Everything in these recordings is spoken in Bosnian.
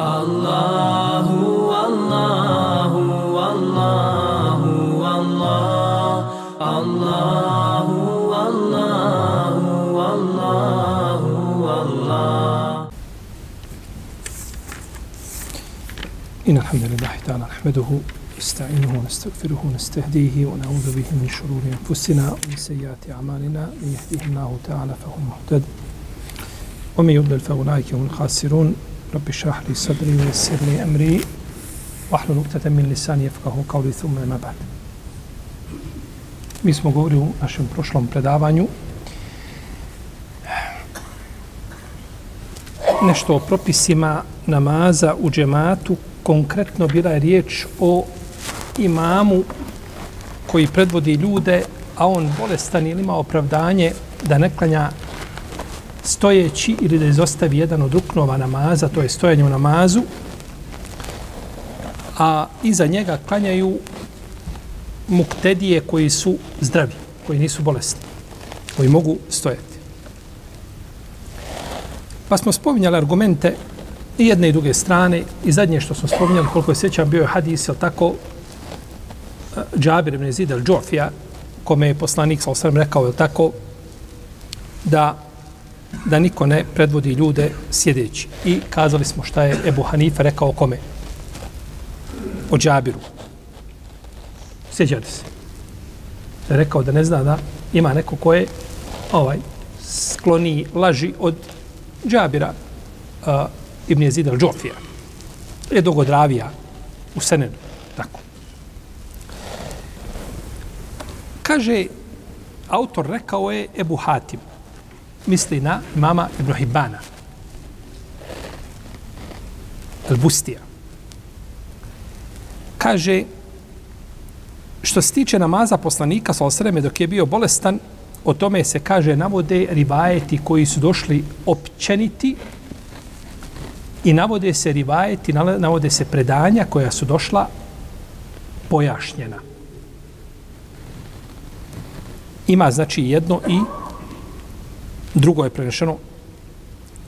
Allahu, Allahu, Allahu, Allah, Allahu, Allahu, Allahu, Allah. إن الحمد لله تعالى نحمده نستعينه ونستغفره ونستهديه ونعوذ به من شرور أنفسنا ومن سيئات أعمالنا. من يهديه الله تعالى فهو المهتد ومن يضلل فأولئك هم الخاسرون. رب اشرح لي صدري ويسر لي أمري واحلل عقدة من لساني يفقهوا قولي ثم ما بعد Mi smo govorili u našem prošlom predavanju nešto o propisima namaza u džematu. Konkretno bila je riječ o imamu koji predvodi ljude, a on bolestan ili ima opravdanje da ne klanja stojeći ili da izostavi jedan od ruknova namaza, to je stojanje u namazu, a iza njega klanjaju muktedije koji su zdravi, koji nisu bolesni, koji mogu stojati. Pa smo spominjali argumente i jedne i druge strane i zadnje što smo spominjali, koliko je sjećam, bio je hadis, jel tako, e, Džabir ibn Zid al-đofija, kome je poslanik, sa osram rekao, jel tako, da da niko ne predvodi ljude sjedeći. I kazali smo šta je Ebu Hanifa rekao o kome? O Džabiru. Sjećate se. Da je rekao da ne zna da ima neko ko je ovaj, skloni laži od Džabira uh, Ibn Jezid al-Džofija. Je dogodravija u Senenu. Tako. Kaže, autor rekao je Ebu Hatim misli na mama Ibn Hibbana. Al-Bustija. Kaže, što se tiče namaza poslanika sa osreme dok je bio bolestan, o tome se kaže navode rivajeti koji su došli općeniti i navode se rivajeti, navode se predanja koja su došla pojašnjena. Ima znači jedno i Drugo je prenešeno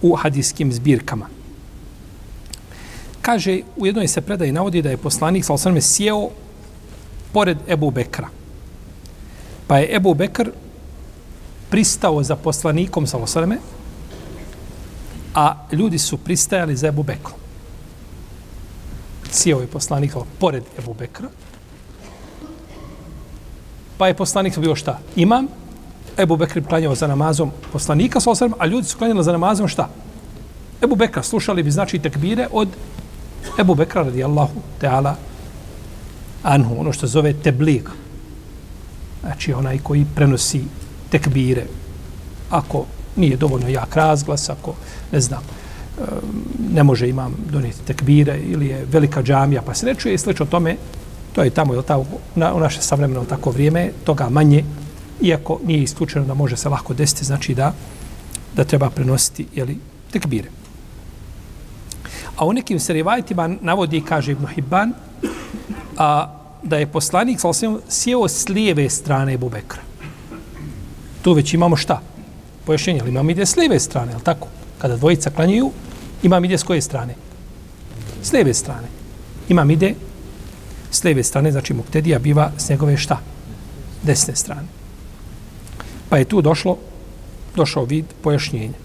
u hadijskim zbirkama. Kaže, u jednoj se predaji navodi da je poslanik sa osrme sjeo pored Ebu Bekra. Pa je Ebu Bekr pristao za poslanikom sa osrme, a ljudi su pristajali za Ebu Bekrom. Sjeo je poslanik pored Ebu Bekra, pa je poslanik bio šta? Imam, Ebu Bekr klanjao za namazom poslanika, sa a ljudi su klanjali za namazom šta? Ebu Bekra slušali bi znači tekbire od Ebu Bekra radijallahu ta'ala anhu, ono što zove teblig. Znači onaj koji prenosi tekbire. Ako nije dovoljno jak razglas, ako ne znam, ne može imam donijeti tekbire ili je velika džamija pa se ne čuje i slično tome, to je tamo, je ta, na, u naše savremeno tako vrijeme, toga manje, iako nije isključeno da može se lako desiti, znači da da treba prenositi jeli, tekbire. A u nekim se rivajtima navodi, kaže Ibn Hibban, a, da je poslanik sa sjeo s lijeve strane Ebu Bekra. Tu već imamo šta? Pojašnjenje, ali imam ide s lijeve strane, je tako? Kada dvojica klanjuju, imam ide s koje strane? S lijeve strane. Imam ide s lijeve strane, znači Muktedija biva s njegove šta? Desne strane. Pa je tu došlo, došao vid pojašnjenja.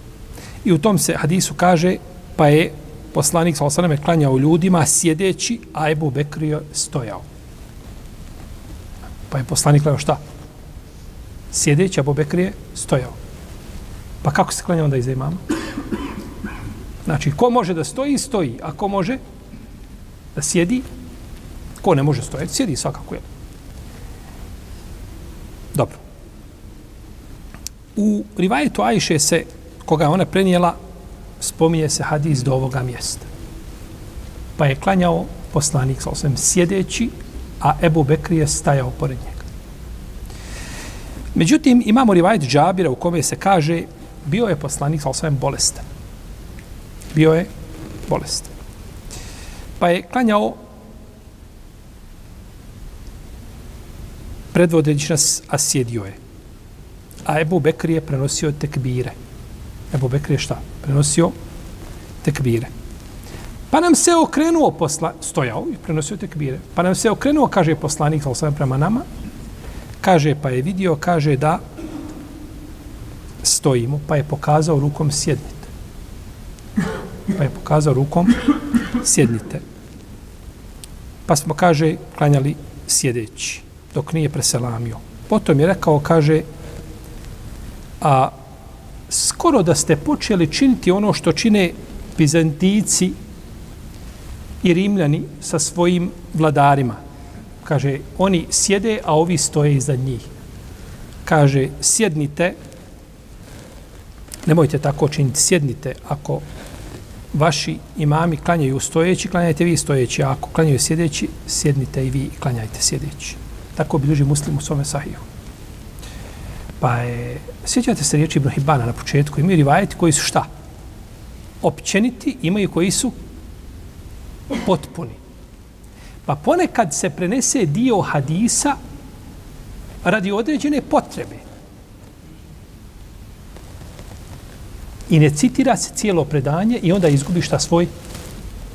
I u tom se hadisu kaže, pa je poslanik sa osaname klanjao ljudima sjedeći, a Ebu Bekr je stojao. Pa je poslanik klanjao šta? Sjedeći, a Ebu Bekr je stojao. Pa kako se klanja onda iza imama? Znači, ko može da stoji, stoji. A ko može da sjedi, ko ne može stojati, sjedi svakako je. Dobro. U rivajetu Ajše se, koga je ona prenijela, spominje se hadis do ovoga mjesta. Pa je klanjao poslanik sa osvijem sjedeći, a Ebu Bekri je stajao pored njega. Međutim, imamo rivajet Džabira u kome se kaže bio je poslanik sa osvijem bolestan. Bio je bolestan. Pa je klanjao predvodeći nas, a sjedio je a Ebu Bekri je prenosio tekbire. Ebu Bekri je šta? Prenosio tekbire. Pa nam se okrenuo posla, stojao i prenosio tekbire. Pa nam se okrenuo, kaže poslanik, sal sam prema nama, kaže, pa je vidio, kaže da stojimo, pa je pokazao rukom sjednite. Pa je pokazao rukom sjednite. Pa smo, kaže, klanjali sjedeći, dok nije preselamio. Potom je rekao, kaže, a skoro da ste počeli činiti ono što čine Bizantici i Rimljani sa svojim vladarima. Kaže, oni sjede, a ovi stoje iza njih. Kaže, sjednite, nemojte tako činiti, sjednite ako vaši imami klanjaju stojeći, klanjajte vi stojeći, a ako klanjaju sjedeći, sjednite i vi i klanjajte sjedeći. Tako bilježi muslim u svome sahihu. Pa je, sjećate se riječi Ibrahibana na početku, imaju rivajeti koji su šta? Općeniti, imaju koji su potpuni. Pa ponekad se prenese dio hadisa radi određene potrebe. I ne citira se cijelo predanje i onda izgubi šta svoj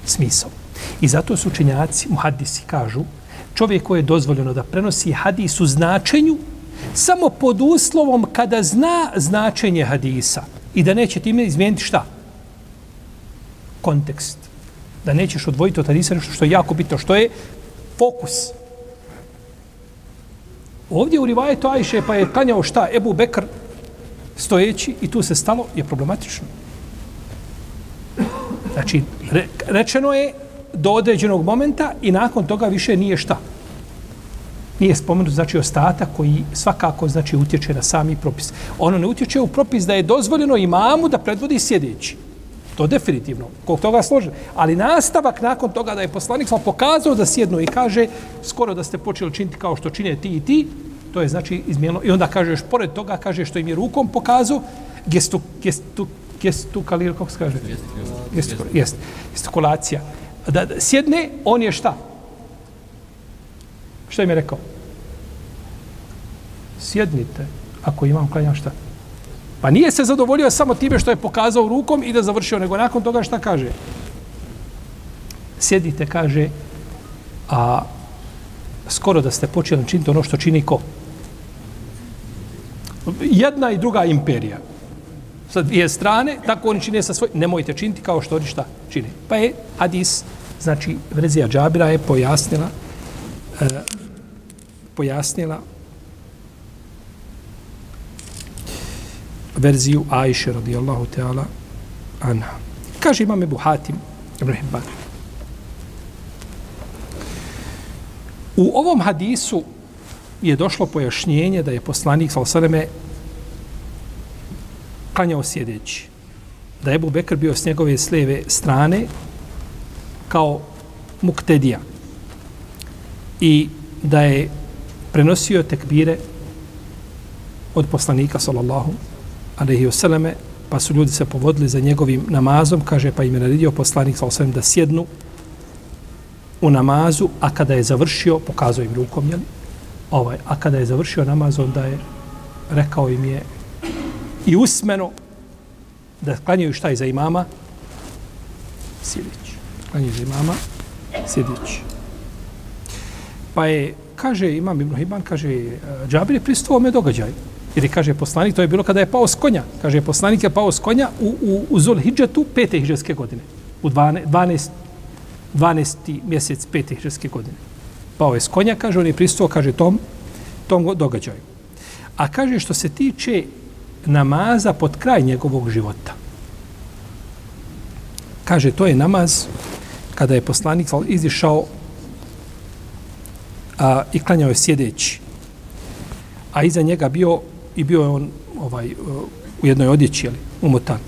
smisao. I zato su učenjaci, muhadisi, kažu, čovjek koji je dozvoljeno da prenosi hadis u značenju samo pod uslovom kada zna značenje hadisa i da neće time izmijeniti šta? Kontekst. Da nećeš odvojiti od hadisa nešto što je jako bitno, što je fokus. Ovdje u Rivajetu Ajše pa je klanjao šta? Ebu Bekr stojeći i tu se stalo je problematično. Znači, re, rečeno je do određenog momenta i nakon toga više nije šta nije spomenut znači ostatak koji svakako znači utječe na sami propis. Ono ne utječe u propis da je dozvoljeno imamu da predvodi sjedeći. To definitivno, kog toga slože. Ali nastavak nakon toga da je poslanik sam pokazao da sjednu i kaže skoro da ste počeli činiti kao što čine ti i ti, to je znači izmijelo. I onda kažeš, pored toga kaže što im je rukom pokazao, gestu, gestu, gestu, kako se kaže? Gestu, jest, gestikulacija. Da, da sjedne, on je šta? Šta im je rekao? Sjednite, ako imam klanjam šta. Pa nije se zadovoljio samo time što je pokazao rukom i da završio, nego nakon toga šta kaže? Sjedite, kaže, a skoro da ste počeli činiti ono što čini ko? Jedna i druga imperija. Sa dvije strane, tako oni čine sa svoj... Nemojte činiti kao što oni šta čine. Pa je hadis, znači, Vrezija Džabira je pojasnila e, pojasnila verziju Ajše radijallahu ta'ala anha. Kaže imam Ebu Hatim Ibn Hibban. U ovom hadisu je došlo pojašnjenje da je poslanik Salasaleme klanjao sjedeći. Da je Ebu Bekr bio s njegove lijeve strane kao muktedija. I da je prenosio tekbire od poslanika sallallahu alejhi ve selleme pa su ljudi se povodili za njegovim namazom kaže pa im je naredio poslanik sallallahu da sjednu u namazu a kada je završio pokazao im rukom je ovaj a kada je završio namaz onda je rekao im je i usmeno da klanjaju šta iza imama? Sjedeći klanjaju za imama? Sjedeći pa je kaže imam Ibn Hibban, kaže, e, Džabir je pristuo ome događaju. Jer je, kaže, poslanik, to je bilo kada je pao s konja. Kaže, poslanik je pao s konja u, u, u Zul Hidžetu pete hijđarske godine. U 12, 12, 12. mjesec pete hijđarske godine. Pao je s konja, kaže, on je pristuo, kaže, tom, tom događaju. A kaže, što se tiče namaza pod kraj njegovog života. Kaže, to je namaz kada je poslanik izišao a, i klanjao je sjedeći. A iza njega bio i bio je on ovaj e, u jednoj odjeći, ali umotan.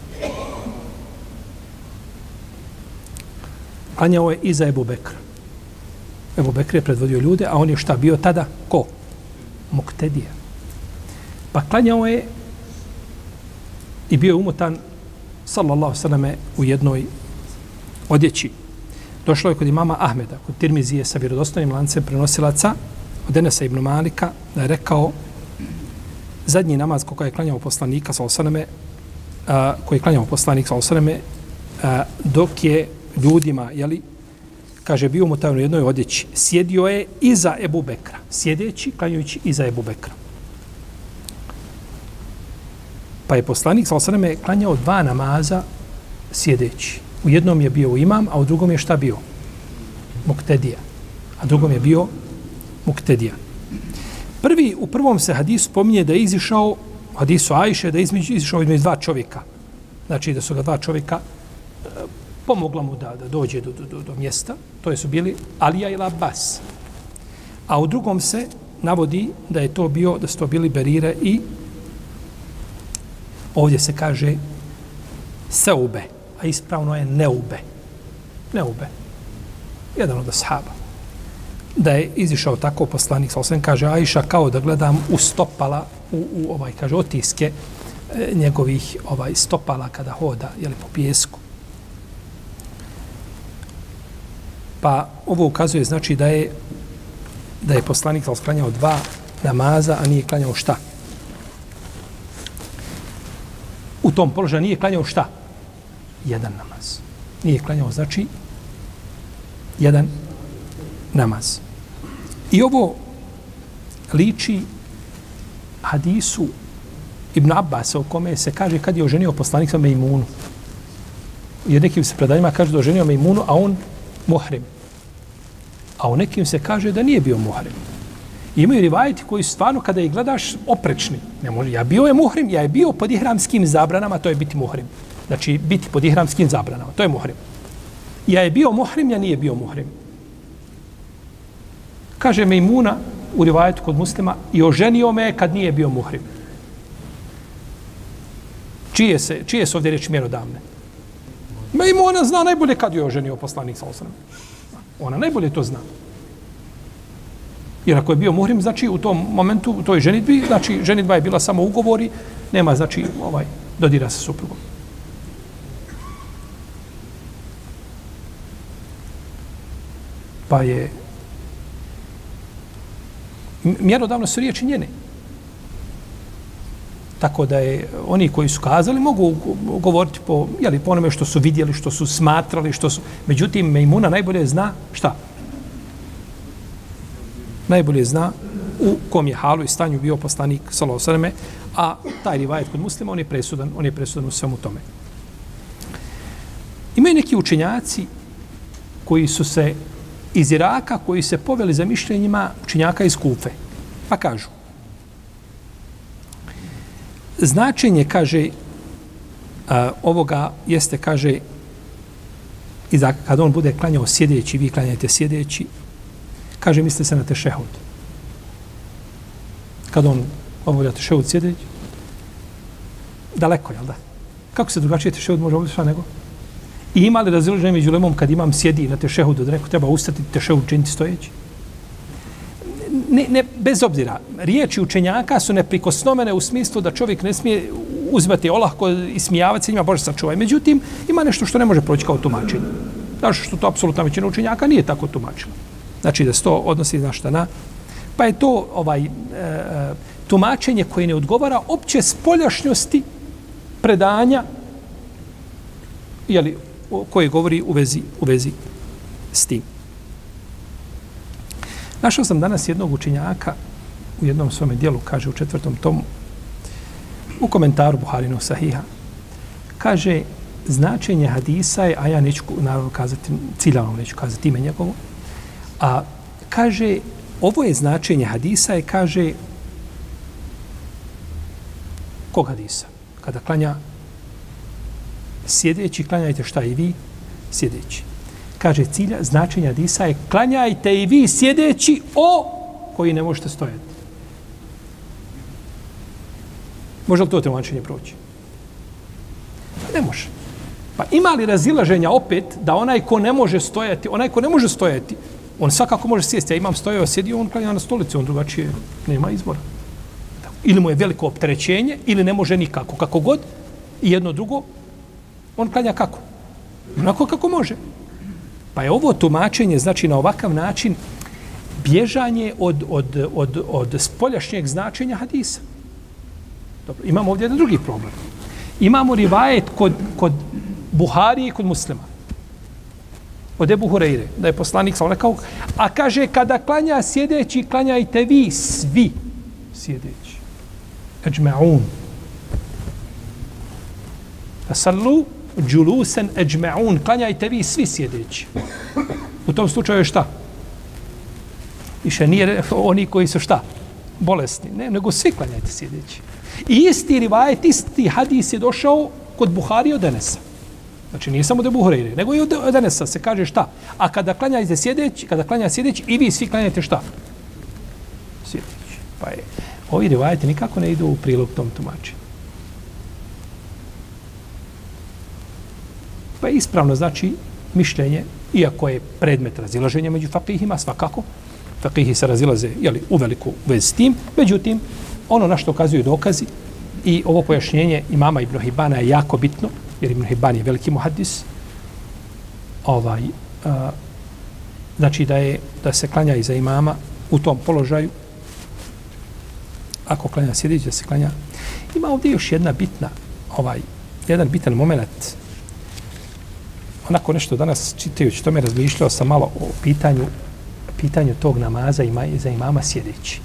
Klanjao je iza Ebu Bekra. Ebu Bekr je predvodio ljude, a on je šta bio tada? Ko? Muktedija. Pa klanjao je i bio je umotan sallallahu sallame, u jednoj odjeći. Došlo je kod imama Ahmeda, kod Tirmizije sa vjerodostojnim lancem prenosilaca od Enesa ibn Malika, da je rekao zadnji namaz koga je klanjao poslanika sa osaname, a, koji je klanjao poslanik sa osaname, a, dok je ljudima, jeli, kaže, bio mu tajno u jednoj odjeći, sjedio je iza Ebu Bekra, sjedeći, klanjujući iza Ebu Bekra. Pa je poslanik, sa osaname klanjao dva namaza sjedeći. U jednom je bio imam, a u drugom je šta bio? Muktedija. A drugom je bio Muktedija. Prvi, u prvom se hadis spominje da je izišao, hadisu Ajše, da je između, izišao između dva čovjeka. Znači da su ga dva čovjeka eh, pomogla mu da, da dođe do, do, do, mjesta. To je su bili Alija i Labas. A u drugom se navodi da je to bio, da su to bili Berire i ovdje se kaže Seube, a ispravno je Neube. Neube. Jedan od ashaba da je izišao tako poslanik sa osvijem, kaže Ajša kao da gledam u stopala u, u ovaj kaže otiske e, njegovih ovaj stopala kada hoda je po pjesku pa ovo ukazuje znači da je da je poslanik sa klanjao dva namaza a nije klanjao šta u tom položaju nije klanjao šta jedan namaz nije klanjao znači jedan namaz I ovo liči hadisu Ibn Abbas u kome se kaže kad je oženio poslanik sa Mejmunu. I nekim se predanjima kaže da oženio Mejmunu, a on muhrim. A u nekim se kaže da nije bio muhrim. I imaju rivajeti koji stvarno kada ih gledaš oprečni. Ne može, ja bio je muhrim, ja je bio pod ihramskim zabranama, to je biti muhrim. Znači biti pod ihramskim zabranama, to je muhrim. Ja je bio muhrim, ja nije bio muhrim. Kaže Mejmuna u rivajetu kod muslima i oženio me kad nije bio muhrim. Čije, se, čije su ovdje reči mjerodavne? Mejmuna zna najbolje kad je oženio poslanik sa osram. Ona najbolje to zna. Jer ako je bio muhrim, znači u tom momentu, u toj ženitbi, znači ženitba je bila samo ugovori, nema znači ovaj dodira sa suprugom. Pa je mjerodavno su riječi njene. Tako da je oni koji su kazali mogu govoriti po, jeli, po onome što su vidjeli, što su smatrali, što su... Međutim, Mejmuna najbolje zna šta? Najbolje zna u kom je halu i stanju bio poslanik Salosaleme, a taj rivajet kod muslima, on je presudan, on je presudan u svemu tome. Imaju neki učenjaci koji su se iz Iraka koji se poveli za mišljenjima učinjaka iz Kufe. Pa kažu. Značenje, kaže, a, ovoga jeste, kaže, i da kad on bude klanjao sjedeći, vi klanjate sjedeći, kaže, misli se na tešehud. Kad on obavlja tešehud sjedeći, daleko, jel da? Kako se drugačije tešehud može obavljati nego? I ima li razilaženje među lemom kad imam sjedi na tešehudu, da neko treba ustati tešehud činiti stojeći? Ne, ne, bez obzira, riječi učenjaka su neprikosnomene u smislu da čovjek ne smije uzmati olahko i smijavati se njima, Bože sačuvaj. Međutim, ima nešto što ne može proći kao tumačenje. Znaš što to apsolutna većina učenjaka nije tako tumačila. Znači da se to odnosi na šta na... Pa je to ovaj e, e tumačenje koje ne odgovara opće spoljašnjosti predanja jeli, koji govori u vezi, u vezi s tim. Našao sam danas jednog učinjaka u jednom svome dijelu, kaže u četvrtom tomu, u komentaru Buharinog sahiha, kaže značenje hadisa je, a ja neću naravno kazati, ciljano neću kazati ime njegovo, a kaže, ovo je značenje hadisa je, kaže, kog hadisa? Kada klanja sjedeći, klanjajte šta i vi, sjedeći. Kaže cilja, značenja disa je klanjajte i vi sjedeći o koji ne možete stojati. Može li to tumačenje proći? Pa ne može. Pa ima li razilaženja opet da onaj ko ne može stojati, onaj ko ne može stojati, on svakako može sjesti. Ja imam stojao, sjedio, on klanja na stolici, on drugačije nema izbora. Ili mu je veliko opterećenje, ili ne može nikako. Kako god, i jedno drugo, on klanja kako? Onako kako može. Pa je ovo tumačenje, znači na ovakav način, bježanje od, od, od, od spoljašnjeg značenja hadisa. Dobro, imamo ovdje jedan drugi problem. Imamo rivajet kod, kod Buhari i kod muslima. Od Ebu Hureyre, da je poslanik sam rekao, a kaže, kada klanja sjedeći, klanjajte vi svi sjedeći. Eđme'un. Fasallu džulusen eđme'un. Klanjajte vi svi sjedeći. U tom slučaju je šta? Više nije oni koji su šta? Bolesni. Ne, nego svi klanjajte sjedeći. I isti rivajet, isti hadis je došao kod Buhari od Enesa. Znači nije samo da Buhari, nego i od Enesa se kaže šta? A kada klanjajte sjedeći, kada klanja sjedeći, i vi svi klanjajte šta? Sjedeći. Pa je, ovi rivajeti nikako ne idu u prilog tom tumačenju. Pa je ispravno znači mišljenje, iako je predmet razilaženja među fakihima, svakako, fakihi se razilaze jeli, u veliku vez s tim, međutim, ono na što ukazuju dokazi i ovo pojašnjenje imama Ibn Hibana je jako bitno, jer Ibn Hiban je veliki muhaddis, ovaj, a, znači da je da se klanja iza imama u tom položaju, ako klanja sjedeći da se klanja. Ima ovdje još jedna bitna, ovaj, jedan bitan moment, onako nešto danas čitajući, tome razmišljao sam malo o pitanju pitanju tog namaza ima za imama sjedeći.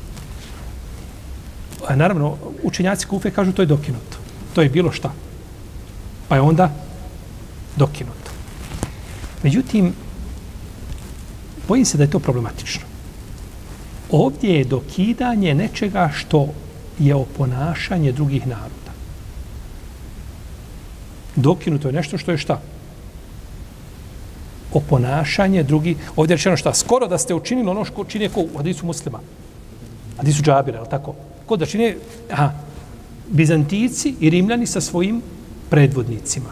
A naravno, učenjaci kufe kažu to je dokinuto. To je bilo šta. Pa je onda dokinuto. Međutim, bojim se da je to problematično. Ovdje je dokidanje nečega što je oponašanje drugih naroda. Dokinuto je nešto što je šta? Oponašanje drugi. Ovdje je rečeno šta? Skoro da ste učinili ono što čini ko u hadisu muslima. Hadisu džabira, je tako? Ko da čini? Aha. Bizantici i Rimljani sa svojim predvodnicima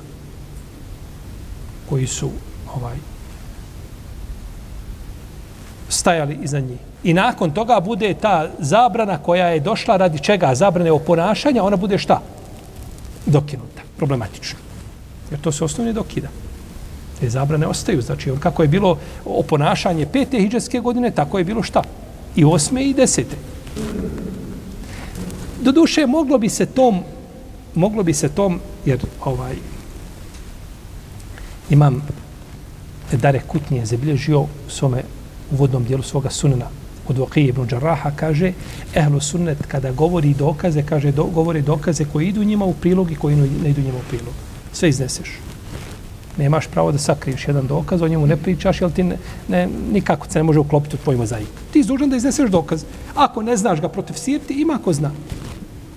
koji su ovaj stajali iza njih. I nakon toga bude ta zabrana koja je došla radi čega? Zabrane oponašanja, ona bude šta? Dokinuta. Problematično. Jer to se osnovni dokida. Te zabrane ostaju. Znači, kako je bilo oponašanje pete hijđarske godine, tako je bilo šta? I osme i desete. Doduše, moglo bi se tom, moglo bi se tom, jer ovaj, imam Dare Kutnije zabilježio u svome uvodnom dijelu svoga sunena od Vakije ibn Đaraha, kaže, ehlu sunnet kada govori dokaze, kaže, do, govori dokaze koji idu njima u prilog i koji ne idu njima u prilog. Sve izneseš nemaš pravo da sakriješ jedan dokaz, o njemu ne pričaš, jer ti ne, ne, nikako se ne može uklopiti u tvoj mozaik. Ti izdužan da izneseš dokaz. Ako ne znaš ga protiv sirti, ima ko zna.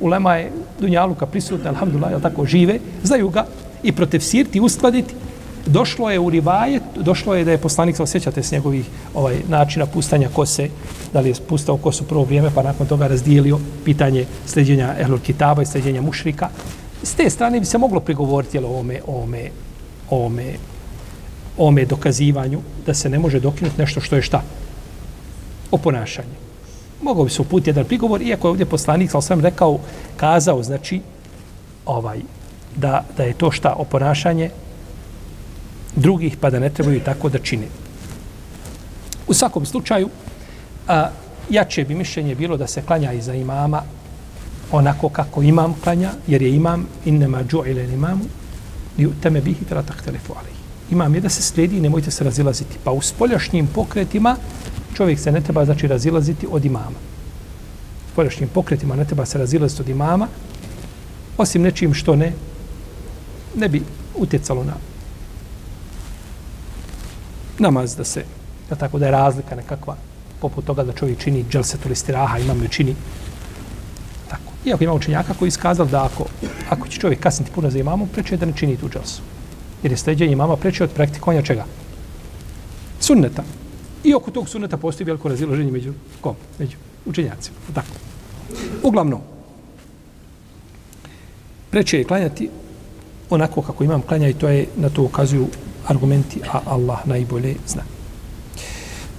Ulema je Dunjaluka prisutna, alhamdulillah, jel tako, žive, znaju ga i protiv sirti uskladiti. Došlo je u rivajet, došlo je da je poslanik, se osjećate s njegovih ovaj, načina pustanja kose, da li je pustao kosu prvo vrijeme, pa nakon toga razdijelio pitanje sljeđenja Ehlul Kitaba i sljeđenja mušrika. S te strane bi se moglo prigovoriti jel, ovome, ovome ome, ome dokazivanju da se ne može dokinuti nešto što je šta? Oponašanje. Mogao bi se uputiti jedan prigovor, iako je ovdje poslanik, ali sam rekao, kazao, znači, ovaj, da, da je to šta oponašanje drugih, pa da ne trebaju tako da čine. U svakom slučaju, a, jače bi mišljenje bilo da se klanja iza imama onako kako imam klanja, jer je imam innema džu'ilen imamu, li teme bihi fela tahtelefu alej. Imam je da se slijedi i nemojte se razilaziti. Pa u spoljašnjim pokretima čovjek se ne treba znači razilaziti od imama. U spoljašnjim pokretima ne treba se razilaziti od imama, osim nečim što ne ne bi utjecalo na namaz da se, da tako da je razlika nekakva poput toga da čovjek čini dželsetul istiraha, imam joj čini Iako ima učenjaka koji iskazali da ako, ako će čovjek kasniti puno za imamom, preče da ne čini tu dželsu. Jer je sleđenje imama preče od praktikovanja čega? Sunneta. I oko tog sunneta postoji veliko raziloženje među kom? Među učenjacima. Tako. Uglavnom, preče je klanjati onako kako imam klanja i to je na to ukazuju argumenti, a Allah najbolje zna.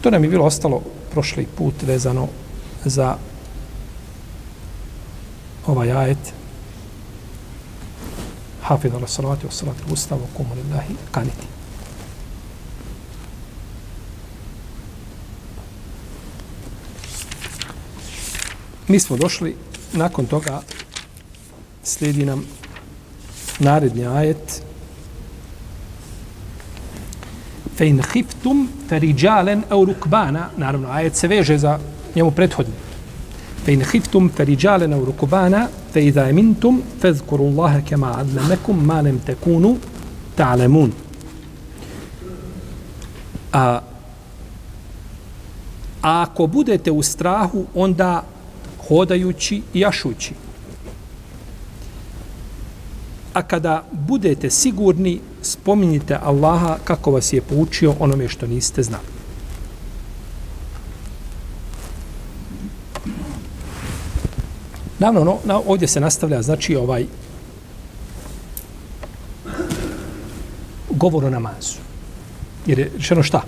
To nam je bilo ostalo prošli put vezano za ovaj ajet hafid ala salati wa salati ustav wa kumu lillahi kaniti. Mi smo došli, nakon toga slijedi nam naredni ajet Fe in hiftum feriđalen au rukbana, naravno, ajet se veže za njemu prethodni. فإن خفتم فرجالا أو ركبانا فإذا أمنتم idha الله كما علمكم ما لم ma تعلمون. A, a ako budete u strahu, onda hodajući i jašući. A kada budete sigurni, spominjite Allaha kako vas je poučio onome što niste znali. Naravno, no, na, ovdje se nastavlja, znači, ovaj govor o namazu. Jer je rečeno šta?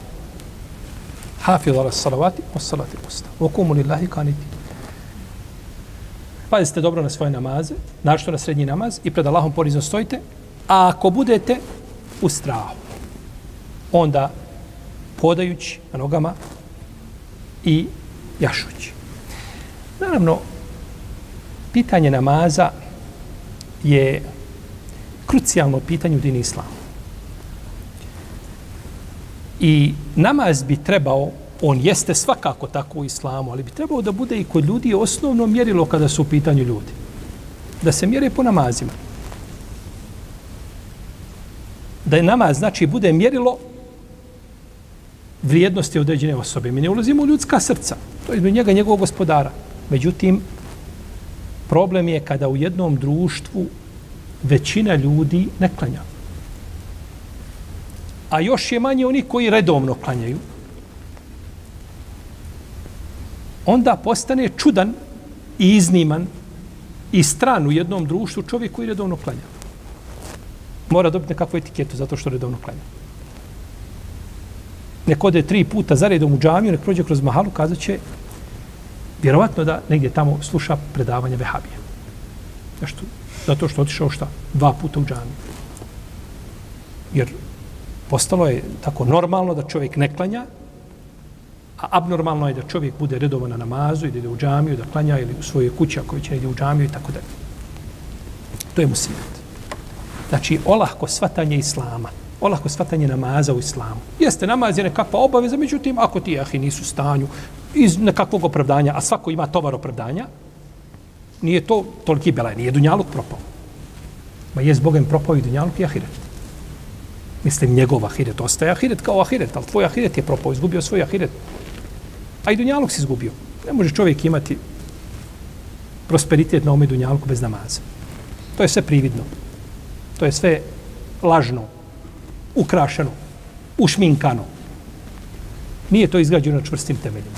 Hafidhu ala salavati, o salati posta. O kumu lillahi kaniti. Pazite dobro na svoje namaze, našto na srednji namaz i pred Allahom porizno stojite, a ako budete u strahu, onda podajući na nogama i jašući. Naravno, pitanje namaza je krucijalno pitanje u dini islamu. I namaz bi trebao on jeste svakako tako u islamu, ali bi trebao da bude i kod ljudi osnovno mjerilo kada su u pitanju ljudi. Da se mjere po namazima. Da je namaz, znači, bude mjerilo vrijednosti određene osobe. Mi ne ulazimo u ljudska srca. To je njega njegovog gospodara. Međutim, problem je kada u jednom društvu većina ljudi ne klanja. A još je manje oni koji redovno klanjaju. onda postane čudan i izniman i stran u jednom društvu čovjek koji redovno klanja. Mora dobiti nekakvu etiketu zato što redovno klanja. Nek ode tri puta za redom u džamiju, nek prođe kroz mahalu, kazat će vjerovatno da negdje tamo sluša predavanje vehabije. Nešto, Zato što otišao šta? Dva puta u džamiju. Jer postalo je tako normalno da čovjek ne klanja, A abnormalno je da čovjek bude redovan na namazu i da ide u džamiju, da klanja ili u svojoj kući ako će ide u džamiju i tako dalje. To je musibet. Znači, olahko svatanje islama, olako shvatanje namaza u islamu. Jeste, namaz je nekakva obaveza, međutim, ako ti jahi nisu u stanju iz nekakvog opravdanja, a svako ima tovar opravdanja, nije to toliki belaj, nije dunjaluk propao. Ma je s Bogem propao i dunjaluk i ahiret. Mislim, njegov ahiret ostaje ahiret kao ahiret, ali tvoj ahiret je propao, izgubio svoj ahiret. A i dunjaluk si izgubio. Ne može čovjek imati prosperitet na ome dunjalku bez namaza. To je sve prividno. To je sve lažno, ukrašeno, ušminkano. Nije to izgrađeno na čvrstim temeljima.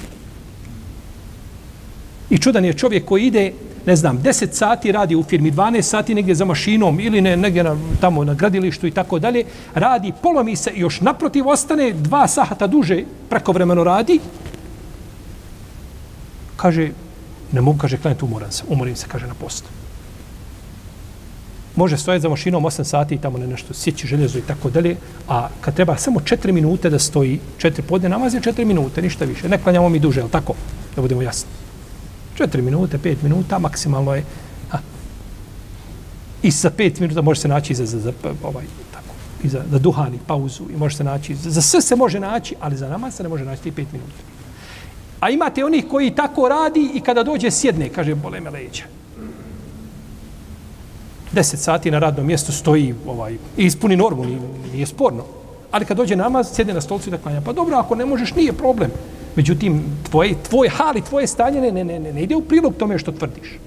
I čudan je čovjek koji ide, ne znam, 10 sati radi u firmi, 12 sati negdje za mašinom ili ne, negdje na, tamo na gradilištu i tako dalje, radi, polomi se i još naprotiv ostane dva sahata duže prekovremeno radi kaže, ne mogu, kaže, klanjati, umoran se, umorim se, kaže, na postu. Može stojati za mašinom 8 sati i tamo ne nešto sjeći željezo i tako dalje, a kad treba samo 4 minute da stoji, 4 podne namaz je 4 minute, ništa više. Ne klanjamo mi duže, ali tako, da budemo jasni. 4 minute, 5 minuta, maksimalno je. A. I sa 5 minuta može se naći za, za, za ovaj, tako, i za, za duhani, pauzu, i može se naći, za, za sve se može naći, ali za namaz se ne može naći 5 minuta. A imate onih koji tako radi i kada dođe sjedne, kaže, bole me leđa. Deset sati na radnom mjestu stoji ovaj, i ispuni normu, nije, nije sporno. Ali kad dođe namaz, sjede na stolcu i da klanja. Pa dobro, ako ne možeš, nije problem. Međutim, tvoj, tvoj hal i tvoje stanje ne, ne, ne, ne, ne ide u prilog tome što tvrdiš.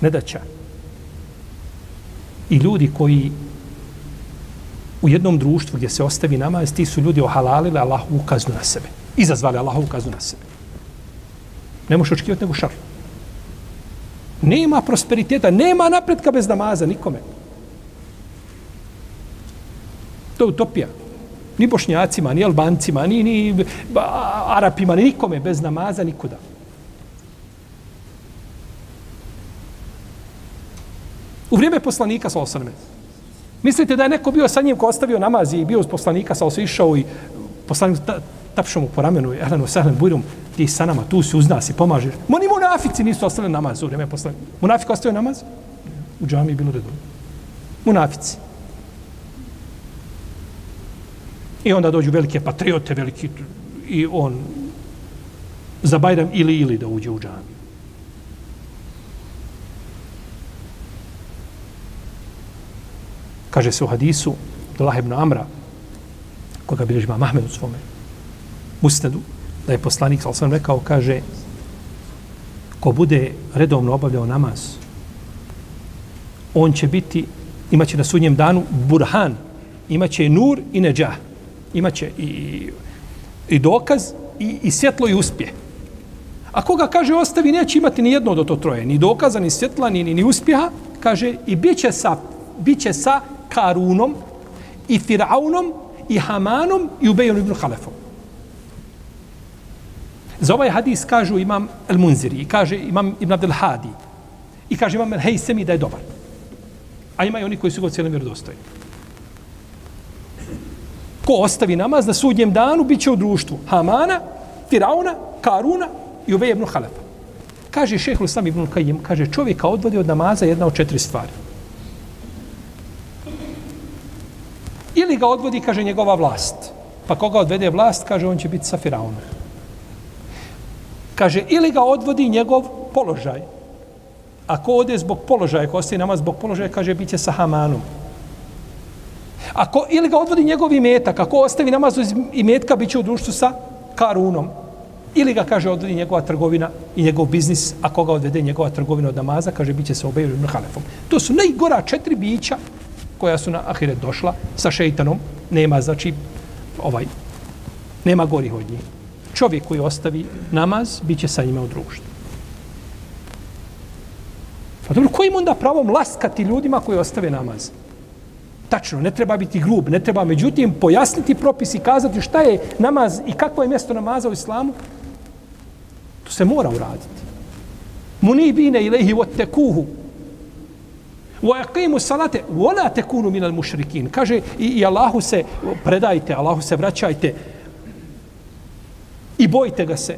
Ne. I ljudi koji u jednom društvu gdje se ostavi namaz, ti su ljudi ohalalili Allahovu kaznu na sebe. Izazvali Allahovu kaznu na sebe. Ne možeš očekivati nego šarlu. Nema prosperiteta, nema napretka bez namaza nikome. To je utopija. Ni bošnjacima, ni albancima, ni, ni arapima, ni nikome bez namaza nikuda. U vrijeme poslanika, sa osrme. Mislite da je neko bio sa njim ko ostavio namaz i bio uz poslanika, sa išao i poslanik ta, tapšao mu po ramenu, ehlenu, sehlen, bujrum, ti sa nama, tu si uz nas i pomažeš. Mo ni munafici nisu ostali namaz u vreme poslanika. Munafik ostaje namaz? U džami je bilo redovno. Munafici. I onda dođu velike patriote, veliki i on za Bajram ili ili da uđe u džamii. Kaže se u hadisu Abdullah ibn Amra, koga bilježi Mahmed u svome musnedu, da je poslanik, ali sam rekao, kaže, ko bude redovno obavljao namaz, on će biti, imaće na sudnjem danu burhan, imaće nur i neđah, imaće i, i dokaz i, i svjetlo i uspje. A koga kaže ostavi, neće imati ni jedno od to troje, ni dokaza, ni svjetla, ni, ni, ni uspjeha, kaže i bit će sa, bit će sa Karunom i Firaunom i Hamanom i Ubejom ibn Halefom. Za ovaj hadis kažu imam El Munziri i kaže imam Ibn Abdel Hadi i kaže imam El Hejsemi da je dobar. A ima i oni koji su ga cijelom vjerodostojni. Ko ostavi namaz na sudnjem danu, bit će u društvu Hamana, Firauna, Karuna i Uvej ibn Halefa. Kaže šehhul Islam ibn Kajim, kaže čovjeka odvodi od namaza jedna od četiri stvari. Ili ga odvodi, kaže, njegova vlast. Pa koga odvede vlast, kaže, on će biti sa Firaunom. Kaže, ili ga odvodi njegov položaj. Ako ode zbog položaja, ako ostaje namaz zbog položaja, kaže, bit će sa Hamanom. Ako, ili ga odvodi njegov imetak, ako ostavi namaz iz imetka, bit će u društvu sa Karunom. Ili ga, kaže, odvodi njegova trgovina i njegov biznis, a koga odvede njegova trgovina od namaza, kaže, bit će se obeju ibn Halefom. To su najgora četiri bića koja su na ahiret došla sa šeitanom. Nema, znači, ovaj, nema gori od njih. Čovjek koji ostavi namaz, bit će sa njima u društvu. Pa dobro, kojim onda pravom laskati ljudima koji ostave namaz? Tačno, ne treba biti grub, ne treba međutim pojasniti propis i kazati šta je namaz i kakvo je mjesto namaza u islamu. To se mora uraditi. Munibine ilaihi wattekuhu. Wa yaqimu salate wa la takunu minal mushrikin. Kaže i, i Allahu se predajte, Allahu se vraćajte i bojte ga se.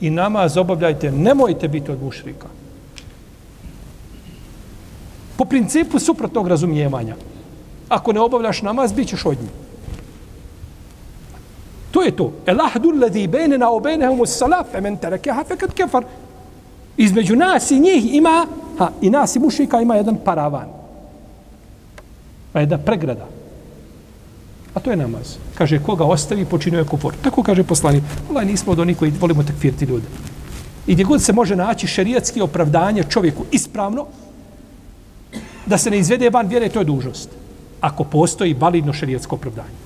I namaz obavljajte, nemojte biti od mušrika. Po principu suprotnog razumijevanja. Ako ne obavljaš namaz, bit ćeš od njih. To je to. El ahdu ladhi bejnena o bejnehum us salaf, men terekeha fekad kefar. Između nas i njih ima, ha, i nas i mušika ima jedan paravan. Pa jedna pregrada. A to je namaz. Kaže, koga ostavi, počinio je kufor. Tako kaže poslanik. Allah, nismo od onih koji volimo takfirti ljude. I gdje god se može naći šerijatski opravdanje čovjeku ispravno, da se ne izvede van vjere, to je dužnost. Ako postoji validno šerijatsko opravdanje.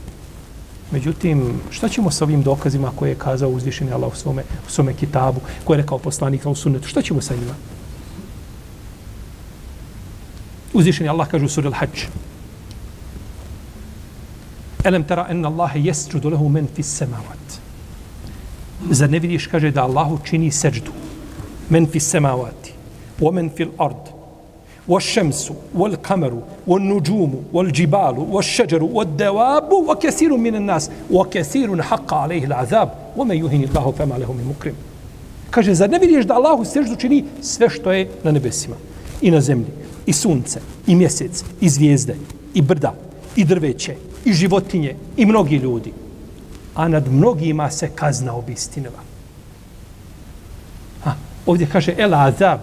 Međutim, šta ćemo sa ovim dokazima koje je kazao uzvišeni Allah u svome, u svome kitabu, koje je rekao poslanik u sunnetu? Šta ćemo sa njima? Uzvišeni Allah kaže u suri Al-Hajj. Elem tara enna Allahe jesđudu lehu men fis semavat. Zar ne vidiš, kaže, da Allahu čini seđdu. Men fis semavati. wa men fil ard. wa šemsu, wal kameru, o nuđumu, wal džibalu, o šeđeru, o devabu, wa kesiru minan nas, wa kesiru na haqqa alaihi l'azab. wa me juhini Allahu fema lehu min mukrim. Kaže, zar ne vidiš da Allahu seđdu čini sve što je na nebesima i na zemlji, i sunce, i mjesec, i zvijezde, i brda, i drveće, i životinje i mnogi ljudi a nad mnogima se kazna obistinila ha, ovdje kaže el azab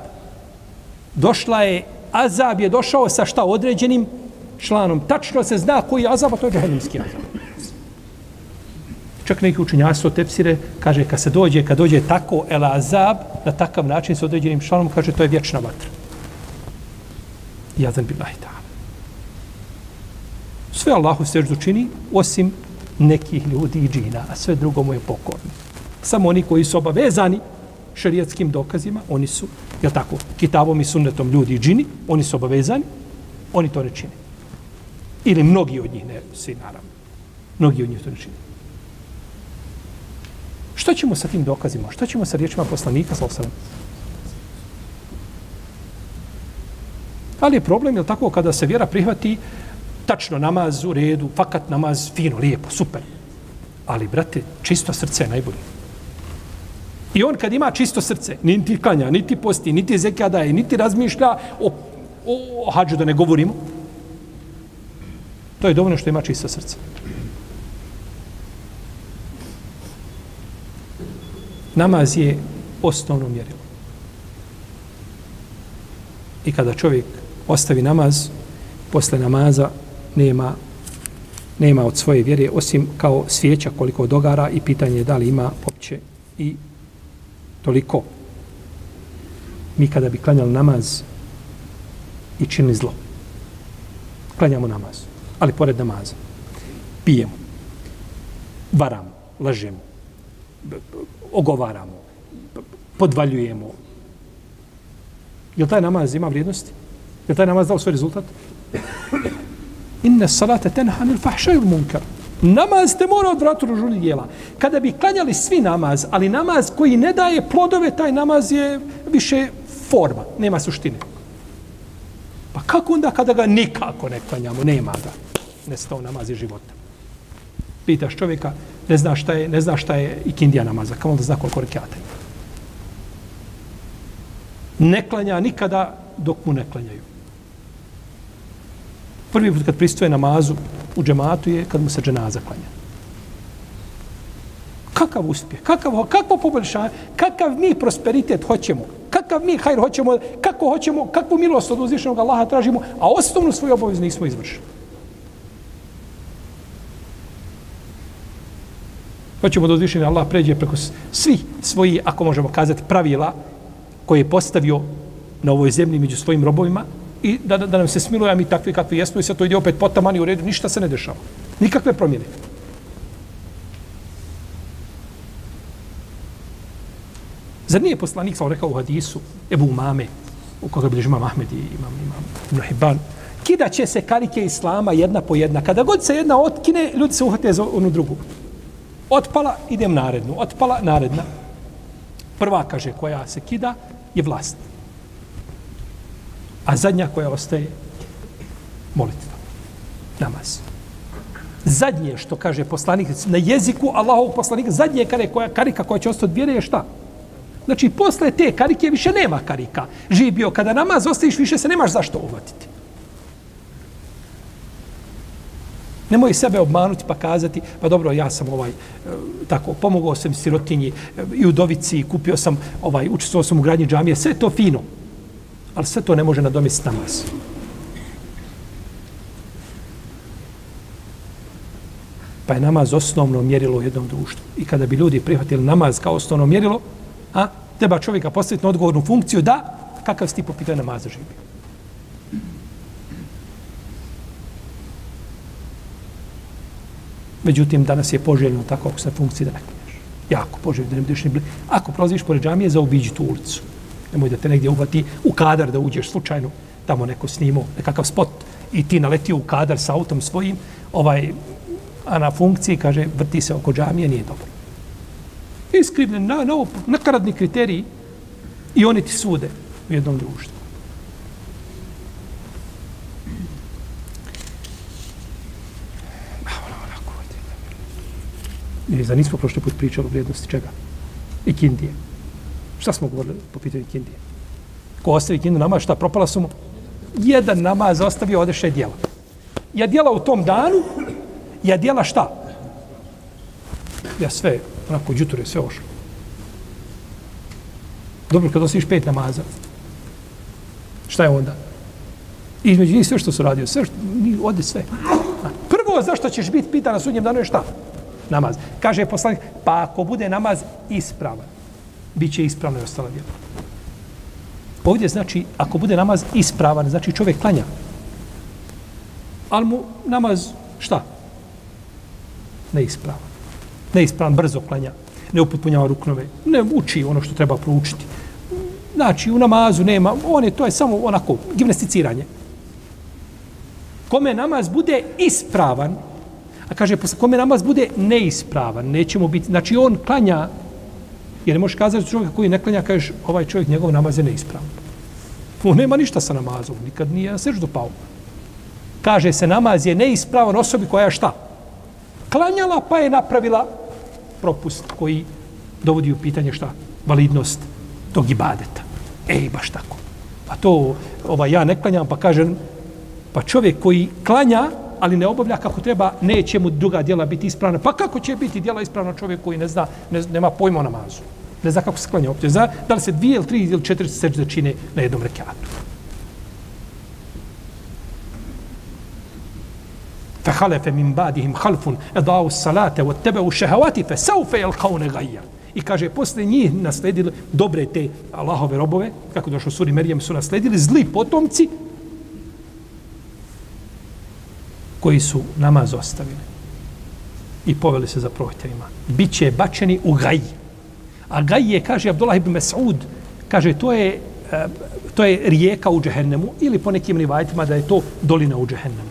došla je azab je došao sa šta određenim članom. Tačno se zna koji je azab, a to je džahennemski azab. Čak neki učenjaci od tepsire, kaže, kad se dođe, kad dođe tako el azab, na takav način sa određenim članom, kaže, to je vječna vatra. Jazan billahi ta'ala. Sve Allahu seždu čini, osim nekih ljudi i džina, a sve drugo mu je pokorno. Samo oni koji su obavezani šerijatskim dokazima, oni su, je tako, kitabom i sunnetom ljudi i džini, oni su obavezani, oni to ne čine. Ili mnogi od njih, ne svi naravno. Mnogi od njih to ne čine. Što ćemo sa tim dokazima? Što ćemo sa riječima poslanika, sa osanem? Ali je problem, je tako, kada se vjera prihvati, tačno namaz u redu, fakat namaz fino, lijepo, super. Ali, brate, čisto srce je najbolje. I on kad ima čisto srce, niti kanja, niti posti, niti zekija daje, niti razmišlja o, o, o hađu da ne govorimo, to je dovoljno što ima čisto srce. Namaz je osnovno mjerilo. I kada čovjek ostavi namaz, posle namaza nema nema od svoje vjere, osim kao svijeća koliko dogara i pitanje je da li ima opće i toliko. Mi kada bi klanjali namaz i činili zlo, klanjamo namaz, ali pored namaza, pijemo, varamo, lažemo, ogovaramo, podvaljujemo. Je taj namaz ima vrijednosti? Je taj namaz dao svoj rezultat? Inne salate tenha nil fahšaju munkar. Namaz te mora odvratu ružnih dijela. Kada bi klanjali svi namaz, ali namaz koji ne daje plodove, taj namaz je više forma, nema suštine. Pa kako onda kada ga nikako ne klanjamo, nema ga. Nestao namaz i života. Pitaš čovjeka, ne zna šta je, ne zna šta je ikindija namaza, kamo da zna koliko rekiata Ne klanja nikada dok mu ne klanjaju. Prvi put kad pristoje namazu u džematu je kad mu se dženaza klanja. Kakav uspjeh, kakav, kakvo poboljšanje, kakav mi prosperitet hoćemo, kakav mi hajr hoćemo, kako hoćemo, kakvu milost od uzvišenog Allaha tražimo, a osnovnu svoju obavezu nismo izvršili. Hoćemo da uzvišeni Allah pređe preko svih svojih, ako možemo kazati, pravila koje je postavio na ovoj zemlji među svojim robovima i da, da, da nam se smiluje, a mi takvi kakvi jesmo i sad to ide opet potamani u redu, ništa se ne dešava. Nikakve promjene. Zar nije poslanik, sam rekao u hadisu, Ebu Umame, u koga bilježi imam Ahmed i imam, imam Ibn Hibban, kida će se karike Islama jedna po jedna. Kada god se jedna otkine, ljudi se uhvate za onu drugu. Otpala, idem narednu. Otpala, naredna. Prva, kaže, koja se kida, je vlast a zadnja koja ostaje molitva. Namaz. Zadnje što kaže poslanik na jeziku Allahovog poslanika, zadnje kare koja, karika koja će ostati vjere je šta? Znači, posle te karike više nema karika. Živ bio, kada namaz ostaviš, više se nemaš zašto uvatiti. Nemoj sebe obmanuti pa kazati, pa dobro, ja sam ovaj, e, tako, pomogao sam sirotinji e, i udovici, kupio sam, ovaj, učestvovao sam u gradnji džamije, sve to fino. Ali sve to ne može nadomestiti namaz. Pa je namaz osnovno mjerilo u jednom društvu. I kada bi ljudi prihvatili namaz kao osnovno mjerilo, a treba čovjeka postaviti na odgovornu funkciju da, kakav si ti po pitanju namaza živi. Međutim, danas je poželjno tako ako se funkciji da ne klinješ. Jako poželjno da ne budeš ni blizu. Ako prolaziš pored džamije, zaobiđi tu ulicu nemoj da te negdje uvati u kadar da uđeš slučajno, tamo neko snimao nekakav spot i ti naletio u kadar sa autom svojim, ovaj, a na funkciji, kaže, vrti se oko džamije, nije dobro. Iskrivljen, na, na, nakaradni kriteriji i oni ti sude u jednom društvu. Ili za nismo prošli put pričali o vrijednosti čega? Ikindije. Šta smo govorili po pitanju kindije? Ko ostavi kindu namaz, šta propala su mu? Jedan namaz ostavio, odeše djela. Ja djela u tom danu, ja djela šta? Ja sve, onako, džuture, sve ošlo. Dobro, kad ostaviš pet namaza, šta je onda? Između njih sve što su radio, sve što, ode sve. Prvo, zašto ćeš biti pitan na sudnjem danu je šta? Namaz. Kaže poslanik, pa ako bude namaz ispravan, bit će ispravno i ostala djela. Ovdje znači, ako bude namaz ispravan, znači čovjek klanja. Ali mu namaz, šta? Neispravan. Neispravan, brzo klanja. Ne upotpunjava ruknove. Ne uči ono što treba proučiti. Znači, u namazu nema, on je, to je samo onako, gimnasticiranje. Kome namaz bude ispravan, a kaže, kome namaz bude neispravan, nećemo biti, znači on klanja Jer ne možeš kazati čovjeka koji ne klanja, kažeš, ovaj čovjek njegov namaz je neispravan. On nema ništa sa namazom, nikad nije na seždu pao. Kaže se, namaz je neispravan osobi koja je šta? Klanjala pa je napravila propust koji dovodi u pitanje šta? Validnost tog ibadeta. Ej, baš tako. Pa to, ovaj, ja ne klanjam, pa kažem, pa čovjek koji klanja, ali ne obavlja kako treba, neće mu druga djela biti ispravna. Pa kako će biti djela ispravna čovjek koji ne zna, ne, nema pojma o namazu? Ne zna kako se klanja uopće. Zna da li se dvije ili tri ili četiri sežde čine na jednom rekatu. فخلف من بعدهم خلف اضاعوا الصلاه واتبعوا الشهوات فسوف يلقون غيا I kaže, posle njih nasledili dobre te Allahove robove, kako došlo suri Merijem, su nasledili zli potomci koji su namaz ostavili i poveli se za prohtjevima. Biće bačeni u gaj. A gaj je, kaže Abdullah ibn Mas'ud, kaže, to je, e, to je rijeka u džehennemu ili po nekim rivajtima da je to dolina u džehennemu.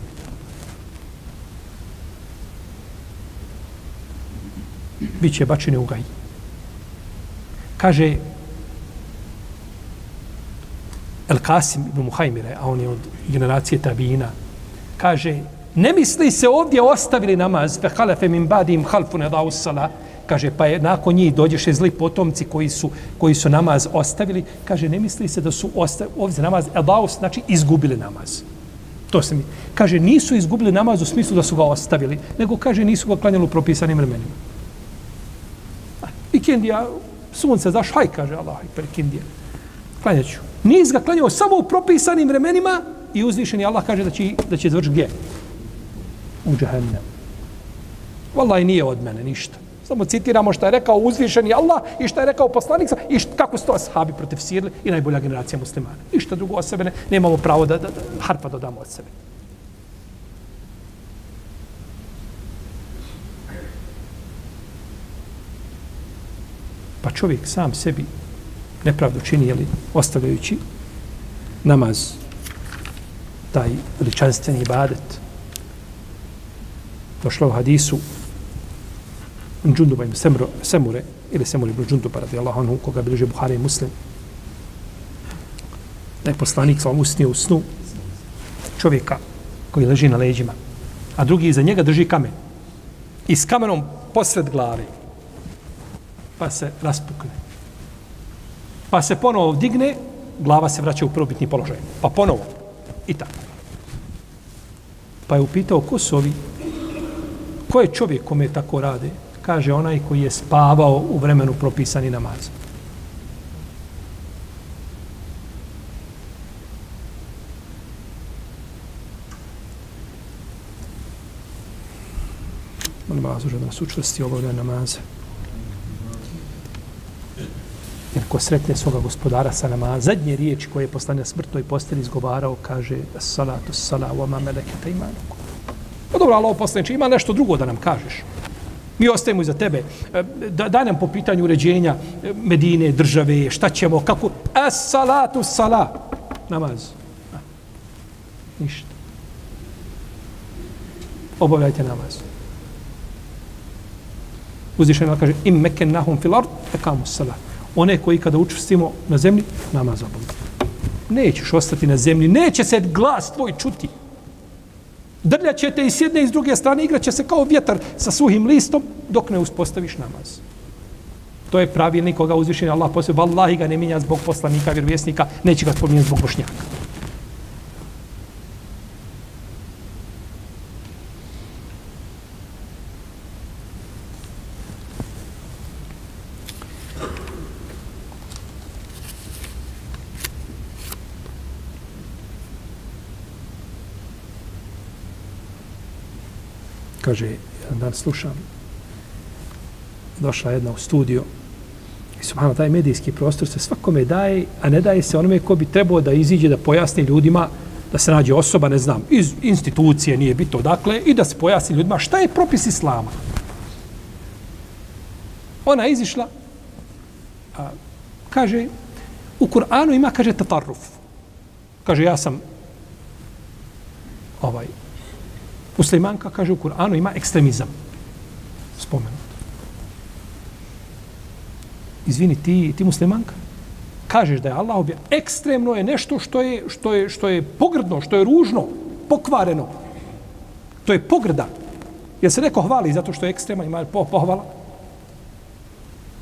Biće bačeni u gaj. Kaže El Kasim ibn Muhajmire, a on je od generacije Tabina, kaže, ne misli se ovdje ostavili namaz, fe halefe min badim halfu ne dao sala, kaže, pa je nakon njih dođeše zli potomci koji su, koji su namaz ostavili, kaže, ne misli se da su ostavili, ovdje namaz, edaus, znači izgubili namaz. To se mi. Kaže, nisu izgubili namaz u smislu da su ga ostavili, nego kaže, nisu ga klanjali u propisanim vremenima. I sunce zaš, haj, kaže Allah, i prekindija. Klanjaću. Nis ga klanjao samo u propisanim vremenima i uzvišeni Allah kaže da će, da će završi gdje? U džahennem. Wallahi nije od mene ništa. Samo citiramo što je rekao uzvišeni Allah i što je rekao poslanik i što, kako su to ashabi protiv i najbolja generacija muslimana. Ništa drugo o sebe ne, nemamo pravo da, da, da harpa dodamo od sebe. Pa čovjek sam sebi nepravdu čini, jeli, ostavljajući namaz, taj veličanstveni ibadet. Došlo u hadisu Džunduba ibn semro, Semure, ili Semure ibn Džunduba, radi Allah, onu koga bilježe Buhari i Muslim. Da je poslanik sa usnio u snu čovjeka koji leži na leđima, a drugi iza njega drži kamen. I s kamenom posred glave pa se raspukne. Pa se ponovo digne, glava se vraća u prvobitni položaj. Pa ponovo. I tako. Pa je upitao, ko su ovi? Ko je čovjek kome tako rade? Kaže onaj koji je spavao u vremenu propisani namaz. Molim vas, da nas učvrsti obavlja namaze. Jer ko sretne svoga gospodara sa nama, zadnje riječi koje je poslanja smrtnoj posteli izgovarao, kaže salatu salamu ama meleketa imanuku. Pa dobro, Allah poslaniče, ima nešto drugo da nam kažeš. Mi ostajemo iza tebe. E, da, da nam po pitanju uređenja e, Medine, države, šta ćemo, kako... As salatu sala. Namaz. Ništa. Obavljajte namaz. Uzvišeno kaže, im meken nahum fil ard, ekamu sala. one koji kada učvrstimo na zemlji, namaz obavljaju. Nećeš ostati na zemlji, neće se glas tvoj čuti. Drljaćete i s jedne i s druge strane, igraće se kao vjetar sa suhim listom, dok ne uspostaviš namaz. To je pravilnik koga uzvišen Allah poslije. Wallahi ga ne minja zbog poslanika, vjerovjesnika, neće ga spominjati zbog bošnjaka. Kaže, jedan dan slušam, došla jedna u studio i subhano, taj medijski prostor se svakome daje, a ne daje se onome ko bi trebao da iziđe, da pojasni ljudima, da se nađe osoba, ne znam, iz institucije, nije bito dakle, i da se pojasni ljudima šta je propis islama. Ona je izišla, a, kaže, u Kur'anu ima, kaže, tatarruf. Kaže, ja sam ovaj, Muslimanka, kaže u Kur'anu, ima ekstremizam. Spomenut. Izvini, ti, ti muslimanka, kažeš da je Allah objavio. ekstremno je nešto što je, što, je, što je pogrdno, što je ružno, pokvareno. To je pogrda. Jer se neko hvali zato što je ekstrema, ima po, pohvala.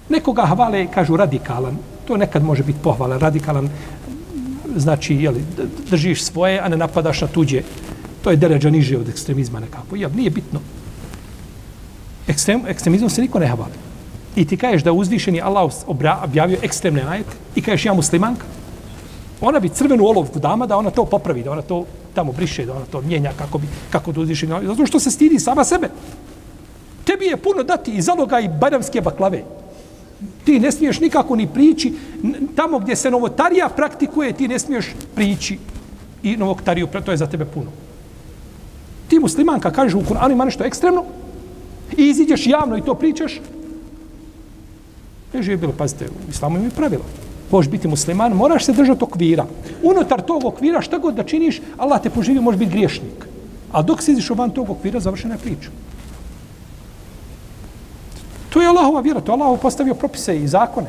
Nekoga hvale, kažu, radikalan. To nekad može biti pohvala. Radikalan znači, jeli, držiš svoje, a ne napadaš na tuđe to je deređa niže od ekstremizma nekako. Ja, nije bitno. Ekstrem, ekstremizmom se niko ne havali. i ti kažeš da uzvišeni Allah obra, objavio ekstremne ajete i kažeš ja muslimanka, ona bi crvenu olovku dama da ona to popravi, da ona to tamo briše, da ona to mijenja kako bi, kako da uzvišeni Allah. Zato što se stidi sama sebe. Tebi je puno dati i zaloga i bajramske baklave. Ti ne smiješ nikako ni prići. Tamo gdje se novotarija praktikuje, ti ne smiješ prići i novotariju, to je za tebe puno. Ti muslimanka kažeš u Kur'anu ima nešto ekstremno i iziđeš javno i to pričaš, Ne je bilo, pazite, u islamu ima pravila. Možeš biti musliman, moraš se držati okvira. Unutar tog okvira, šta god da činiš, Allah te poživi, možeš biti griješnik. A dok se iziš van tog okvira, završena je priča. To je Allahova vjera, to je Allah postavio propise i zakone.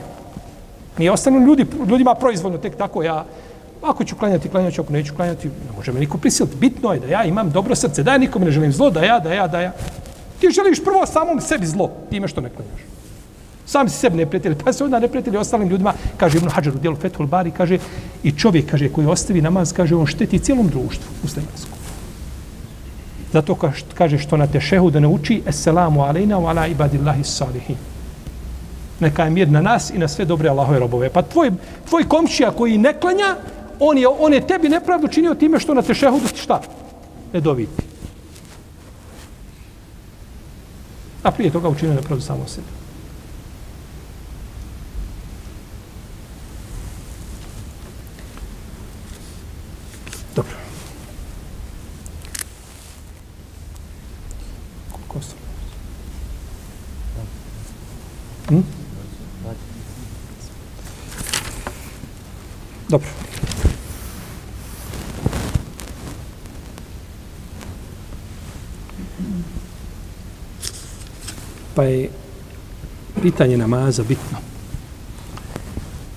Nije ostanu ljudi, ljudima proizvoljno tek tako, ja, ako ću klanjati, klanjati ću, ako neću klanjati, ne može me niko prisiliti. Bitno je da ja imam dobro srce, da ja nikome ne želim zlo, da ja, da ja, da ja. Ti želiš prvo samom sebi zlo, time što ne klanjaš. Sam si sebi neprijatelj, pa se onda neprijatelji ostalim ljudima, kaže Ibn Hajar u dijelu Fethul Bari, kaže, i čovjek, kaže, koji ostavi namaz, kaže, on šteti cijelom društvu muslimanskom. Zato kaže što na tešehu da ne uči, Esselamu alejna wa ala ibadillahi salihin. Neka je mir na nas i na sve dobre Allahove robove. Pa tvoj, tvoj komšija koji ne klanja, on je, on je tebi nepravdu činio time što na tešehudu ti šta? Ne doviti. A prije toga učinio nepravdu samo sebi. Hm? Dobro. Pa je pitanje namaza bitno.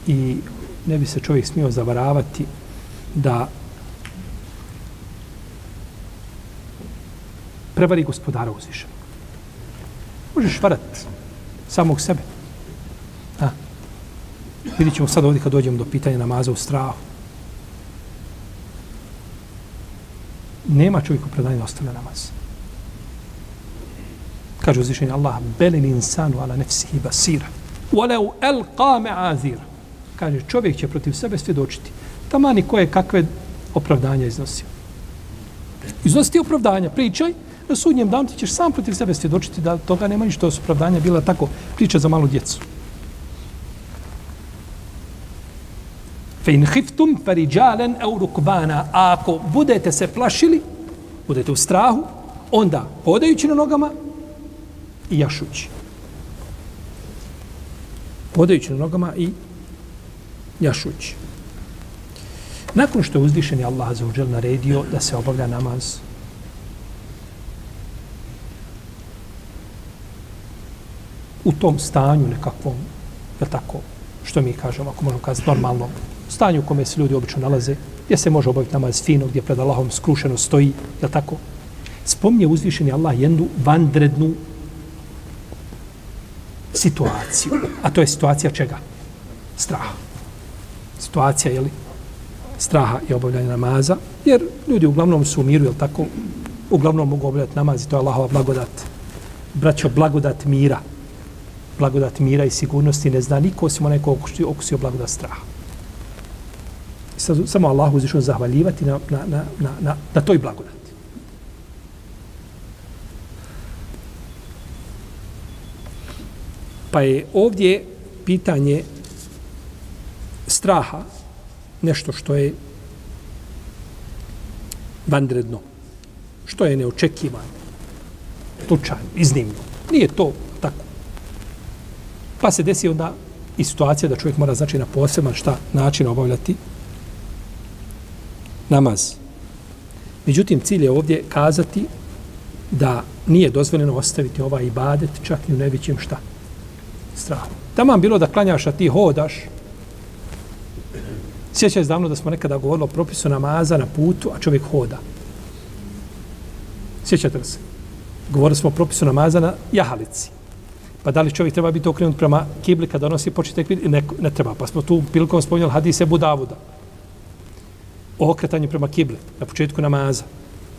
I ne bi se čovjek smio zavaravati da prevari gospodara uzvišenog. Možeš varat samog sebe. A. Vidit ćemo sad ovdje kad dođemo do pitanja namaza u strahu. Nema čovjeku predanje da ostane namaz. Kaže uzvišenje Allah, belin insanu ala nefsihi basira. Walau elqa me'azira. Kaže, čovjek će protiv sebe svjedočiti. Tamani koje kakve opravdanja iznosio. Iznositi opravdanja, pričaj, na sudnjem danu ti ćeš sam protiv sebe svjedočiti da toga nema ništa su opravdanja bila tako priča za malu djecu. Fe in hiftum farijalen au rukbana. A ako budete se plašili, budete u strahu, onda podajući na nogama i jašući. Podajući na nogama i jašući. Nakon što je uzvišen je Allah za uđel naredio da se obavlja namaz u tom stanju nekakvom, je tako, što mi kažemo, ako možemo kazati, normalno stanju u kome se ljudi obično nalaze, gdje se može obaviti namaz fino, gdje pred Allahom skrušeno stoji, je tako, Spomnje uzvišeni Allah jednu vandrednu situaciju. A to je situacija čega? Straha. Situacija, jeli. Straha i obavljanje namaza, jer ljudi uglavnom su u miru, je tako? Uglavnom mogu obavljati namaz i to je Allahova blagodat. Braćo, blagodat mira blagodat mira i sigurnosti ne zna niko osim onaj ko okusio, okusio blagodat straha. Sad, samo Allahu uzvišao zahvaljivati na, na, na, na, na, na toj blagodati. Pa je ovdje pitanje straha nešto što je vanredno, što je neočekivano, slučajno, iznimno. Nije to tako. Pa se desi onda i situacija da čovjek mora znači na poseban šta način obavljati namaz. Međutim, cilj je ovdje kazati da nije dozvoljeno ostaviti ovaj ibadet čak i u najvećem šta Strah. Tamo bilo da klanjaš, a ti hodaš. Sjećaj davno da smo nekada govorili o propisu namaza na putu, a čovjek hoda. Sjećate se? Govorili smo o propisu namaza na jahalici. Pa da li čovjek treba biti okrenut prema kibli kada donosi početak vidi? Ne, ne treba. Pa smo tu prilikom spominjali hadise Budavuda. O okretanju prema kibli na početku namaza.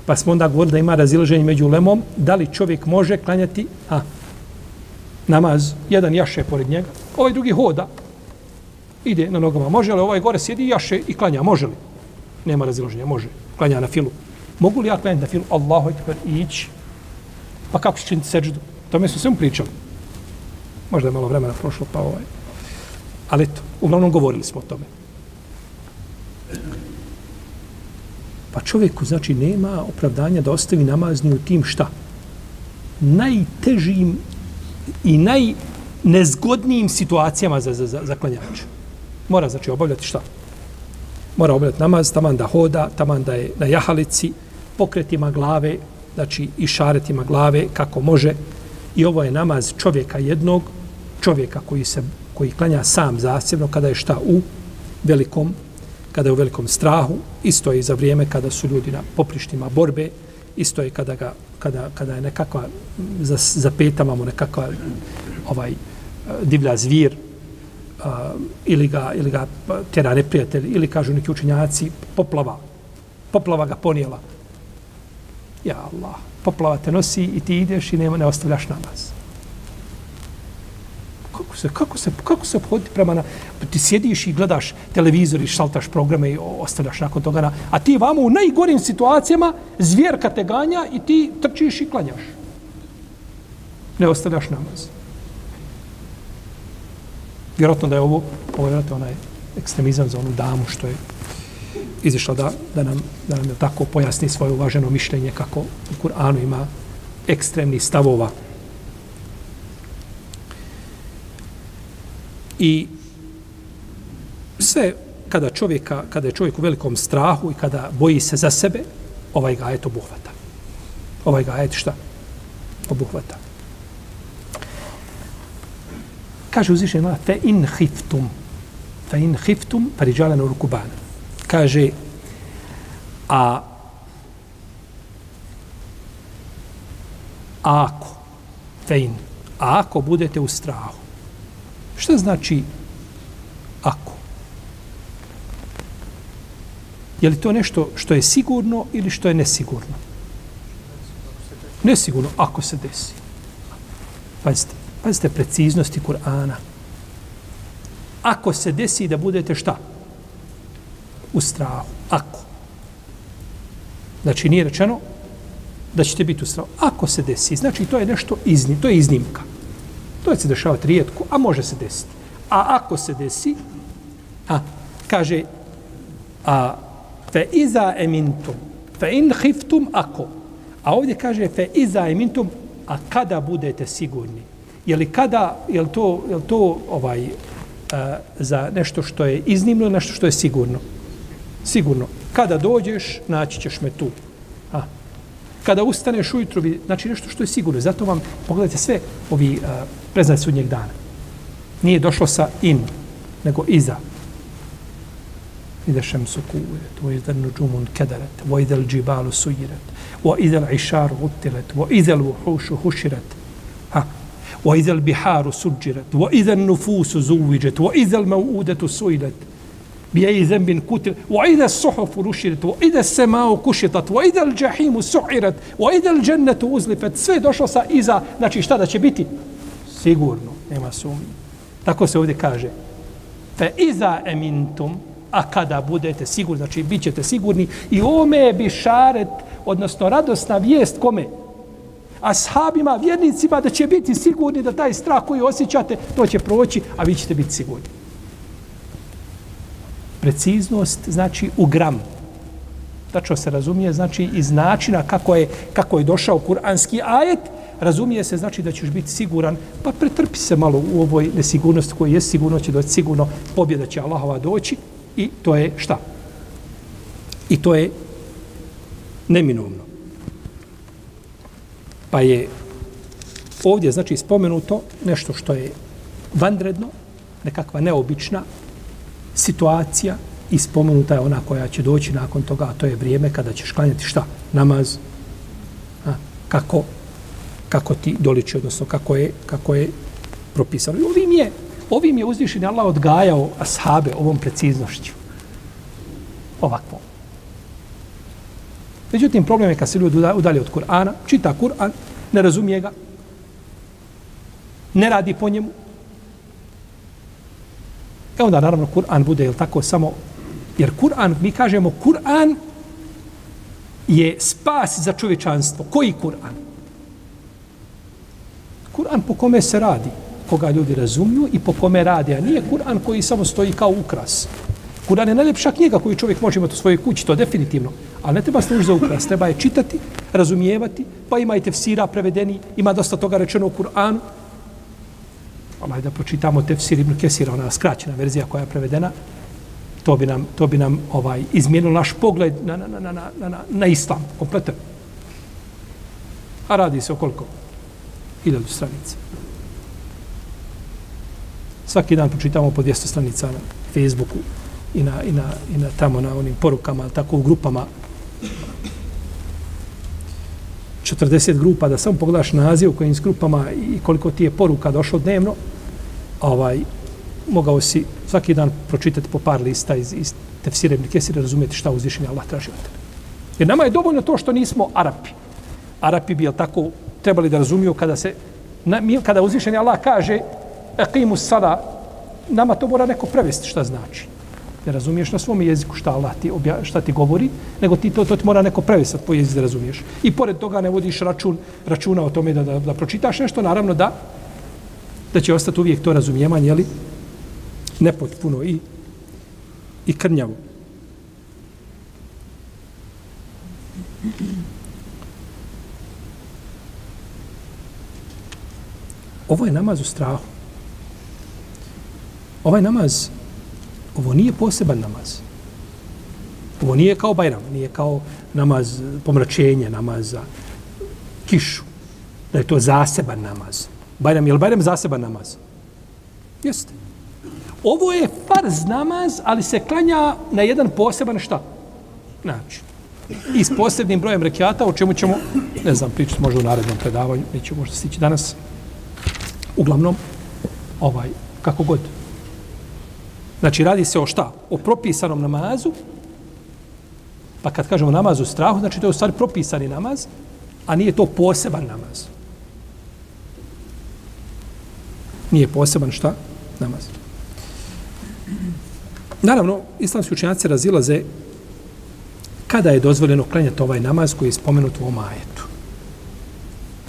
Pa smo onda govorili da ima razilaženje među lemom. Da li čovjek može klanjati a, namaz, jedan jaše pored njega, ovaj drugi hoda, ide na nogama. Može li ovaj gore sjedi jaše i klanja? Može li? Nema razilaženja, može. Klanja na filu. Mogu li ja klanjati na filu? Allahu ekber, ići. Pa kako će činiti seđdu? To mi su svemu pričali. Možda je malo vremena prošlo, pa ovaj. Ali eto, uglavnom govorili smo o tome. Pa čovjeku, znači, nema opravdanja da ostavi namazni u tim šta? Najtežim i najnezgodnijim situacijama za, za, za, za klanjača. Mora, znači, obavljati šta? Mora obavljati namaz, taman da hoda, taman da je na jahalici, pokretima glave, znači i šaretima glave, kako može. I ovo je namaz čovjeka jednog, čovjeka koji se koji klanja sam zasebno kada je šta u velikom kada je u velikom strahu, isto je i za vrijeme kada su ljudi na poprištima borbe, isto je kada, ga, kada, kada je nekakva, za, za petama mu nekakva ovaj, divlja zvir, a, ili, ga, ili ga tjera neprijatelj, ili kažu neki učenjaci, poplava, poplava ga ponijela. Ja Allah, poplava te nosi i ti ideš i ne, ne ostavljaš namaz kako se, kako se, kako se obhoditi prema na... Ti sjediš i gledaš televizor i šaltaš programe i ostavljaš nakon toga na... A ti vamo u najgorim situacijama zvjerka te ganja i ti trčiš i klanjaš. Ne ostavljaš namaz. Vjerojatno da je ovo, ovo je vjerojatno onaj ekstremizam za onu damu što je izišla da, da, nam, da nam je tako pojasni svoje uvaženo mišljenje kako u Kur'anu ima ekstremni stavova I sve kada čovjeka, kada je čovjek u velikom strahu i kada boji se za sebe, ovaj ga ajet obuhvata. Ovaj ga ajet šta? Obuhvata. Kaže uzvišen Allah, fe in hiftum, fe in hiftum, pariđala na rukubana. Kaže, a ako, fe in, a ako budete u strahu, Šta znači ako? Je li to nešto što je sigurno ili što je nesigurno? Nesigurno, ako se desi. Pazite, pazite preciznosti Kur'ana. Ako se desi da budete šta? U strahu. Ako. Znači nije rečeno da ćete biti u strahu. Ako se desi, znači to je nešto iznim, to je iznimka. To je se dešavati rijetko, a može se desiti. A ako se desi, a, kaže, a, fe iza emintum, fe in hiftum ako. A ovdje kaže fe iza emintum, a kada budete sigurni. Je li kada, je li to, je li to ovaj, a, za nešto što je iznimno, nešto što je sigurno? Sigurno. Kada dođeš, naći ćeš me tu. Kada ustaneš ujutru, znači nešto što je sigurno. Zato vam, pogledajte sve ovi eh, uh, preznaj sudnjeg dana. Nije došlo sa in, nego iza. Ide šemsu su o idel nuđumun kedaret, o idel džibalu sujiret, o idel išaru utilet, o idel vuhušu huširet, ha, vo idel biharu suđiret, vo idel nufusu zuviđet, vo idel maudetu sujiret, بأي ذنب قتل وإذا الصحف رشدت وإذا السماء كشطت وإذا الجحيم سعرت وإذا الجنة أزلفت sve došlo sa iza znači šta da će biti sigurno nema sumnje tako se ovdje kaže fe iza emintum a kada budete sigurni znači bit ćete sigurni i ome je bišaret odnosno radosna vijest kome ashabima, vjernicima da će biti sigurni da taj strah koji osjećate to će proći a vi ćete biti sigurni preciznost znači u gram. Tačno se razumije znači iz načina kako je, kako je došao kuranski ajet, razumije se znači da ćeš biti siguran, pa pretrpi se malo u ovoj nesigurnosti koja je sigurno će doći sigurno, pobjeda će Allahova doći i to je šta? I to je neminovno. Pa je ovdje znači spomenuto nešto što je vanredno, nekakva neobična situacija i spomenuta je ona koja će doći nakon toga, a to je vrijeme kada ćeš klanjati šta? Namaz. A, kako, kako ti doliči, odnosno kako je, kako je propisano. I ovim je, ovim je uzvišen Allah odgajao ashabe ovom preciznošću. Ovakvo. Međutim, problem je kad se ljudi udali od Kur'ana, čita Kur'an, ne razumije ga, ne radi po njemu. E onda naravno Kur'an bude, jel tako, samo, jer Kur'an, mi kažemo, Kur'an je spas za čovječanstvo. Koji Kur'an? Kur'an po kome se radi, koga ljudi razumiju i po kome radi, a nije Kur'an koji samo stoji kao ukras. Kur'an je najljepša knjiga koju čovjek može imati u svojoj kući, to definitivno. Ali ne treba služiti za ukras, treba je čitati, razumijevati, pa ima i tefsira prevedeni, ima dosta toga rečeno u Kur'anu ovaj, da pročitamo tefsir Ibn Kesira, ona skraćena verzija koja je prevedena, to bi nam, to bi nam ovaj izmijenilo naš pogled na, na, na, na, na, na, na islam, kompletan. A radi se o koliko? Hiljadu stranica. Svaki dan pročitamo po 200 stranica na Facebooku i na, i na, i na tamo na onim porukama, tako u grupama 40 grupa, da samo pogledaš naziv u kojim grupama i koliko ti je poruka došlo dnevno, ovaj, mogao si svaki dan pročitati po par lista iz, iz tefsire ibn Kesire, razumijeti šta uzvišenje Allah traži od tebe. Jer nama je dovoljno to što nismo Arapi. Arapi bi, tako, trebali da razumiju kada se, na, mi, kada uzvišenje Allah kaže eqimu sada, nama to mora neko prevesti šta znači. Ne razumiješ na svom jeziku šta Allah ti, obja, šta ti govori, nego ti to, to ti mora neko prevesti po jeziku da razumiješ. I pored toga ne vodiš račun, računa o tome da, da, da pročitaš nešto, naravno da da će ostati uvijek to razumijevanje, jeli, nepotpuno i, i krnjavo. Ovo je namaz u strahu. Ovaj namaz, ovo nije poseban namaz. Ovo nije kao Bajram, nije kao namaz pomračenja, namaz za kišu. Da je to zaseban namaz. Bajram, je li Bajram zaseban namaz? Jeste. Ovo je farz namaz, ali se klanja na jedan poseban šta? Način. I s posebnim brojem rekiata, o čemu ćemo, ne znam, pričati možda u narednom predavanju, nećemo možda stići danas. Uglavnom, ovaj, kako god. Znači, radi se o šta? O propisanom namazu, pa kad kažemo namaz u strahu, znači to je u stvari propisani namaz, a nije to poseban namaz. Nije poseban šta? Namaz. Naravno, islamski učenjaci razilaze kada je dozvoljeno klanjati ovaj namaz koji je spomenut u ovom ajetu.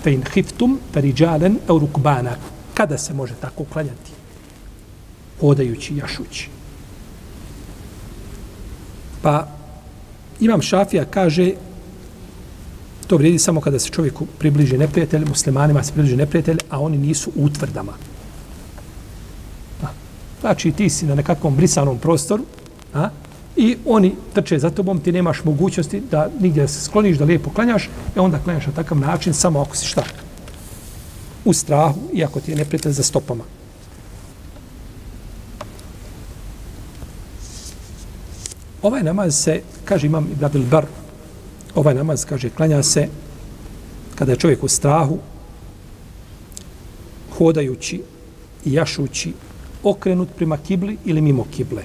Fe in hiftum periđalen eurukbana. Kada se može tako klanjati? Hodajući, jašući. Pa Imam Šafija kaže to vrijedi samo kada se čovjeku približi neprijatelj, muslimanima se približi neprijatelj, a oni nisu u utvrdama. Znači, ti si na nekakvom brisanom prostoru, a, i oni trče za tobom, ti nemaš mogućnosti da nigdje se skloniš, da lijepo klanjaš, i onda klanjaš na takav način, samo ako si šta? U strahu, iako ti je neprijatelj za stopama. Ovaj namaz se, kaže imam Ibn Abdel Bar, ovaj namaz, kaže, klanja se kada je čovjek u strahu, hodajući i jašući okrenut prema kibli ili mimo kible.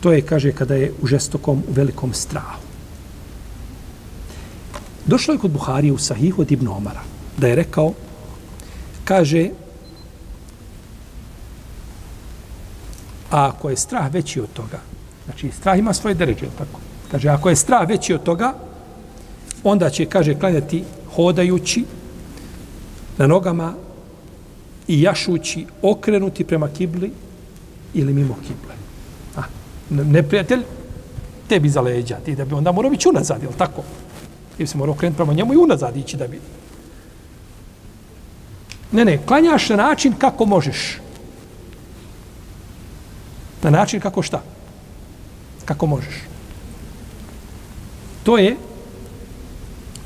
To je, kaže, kada je u žestokom, u velikom strahu. Došlo je kod Buharije u Sahihu od Ibn Omara, da je rekao, kaže, a ako je strah veći od toga, znači strah ima svoje deređe, tako? Kaže, ako je strah veći od toga, onda će, kaže, klanjati hodajući na nogama i jašući okrenuti prema kibli ili mimo kible. A, neprijatelj tebi za leđa, ti da bi onda morao biti unazad, jel tako? Ili se morao okrenuti prema njemu i unazad ići da bi... Ne, ne, klanjaš na način kako možeš. Na način kako šta? Kako možeš. To je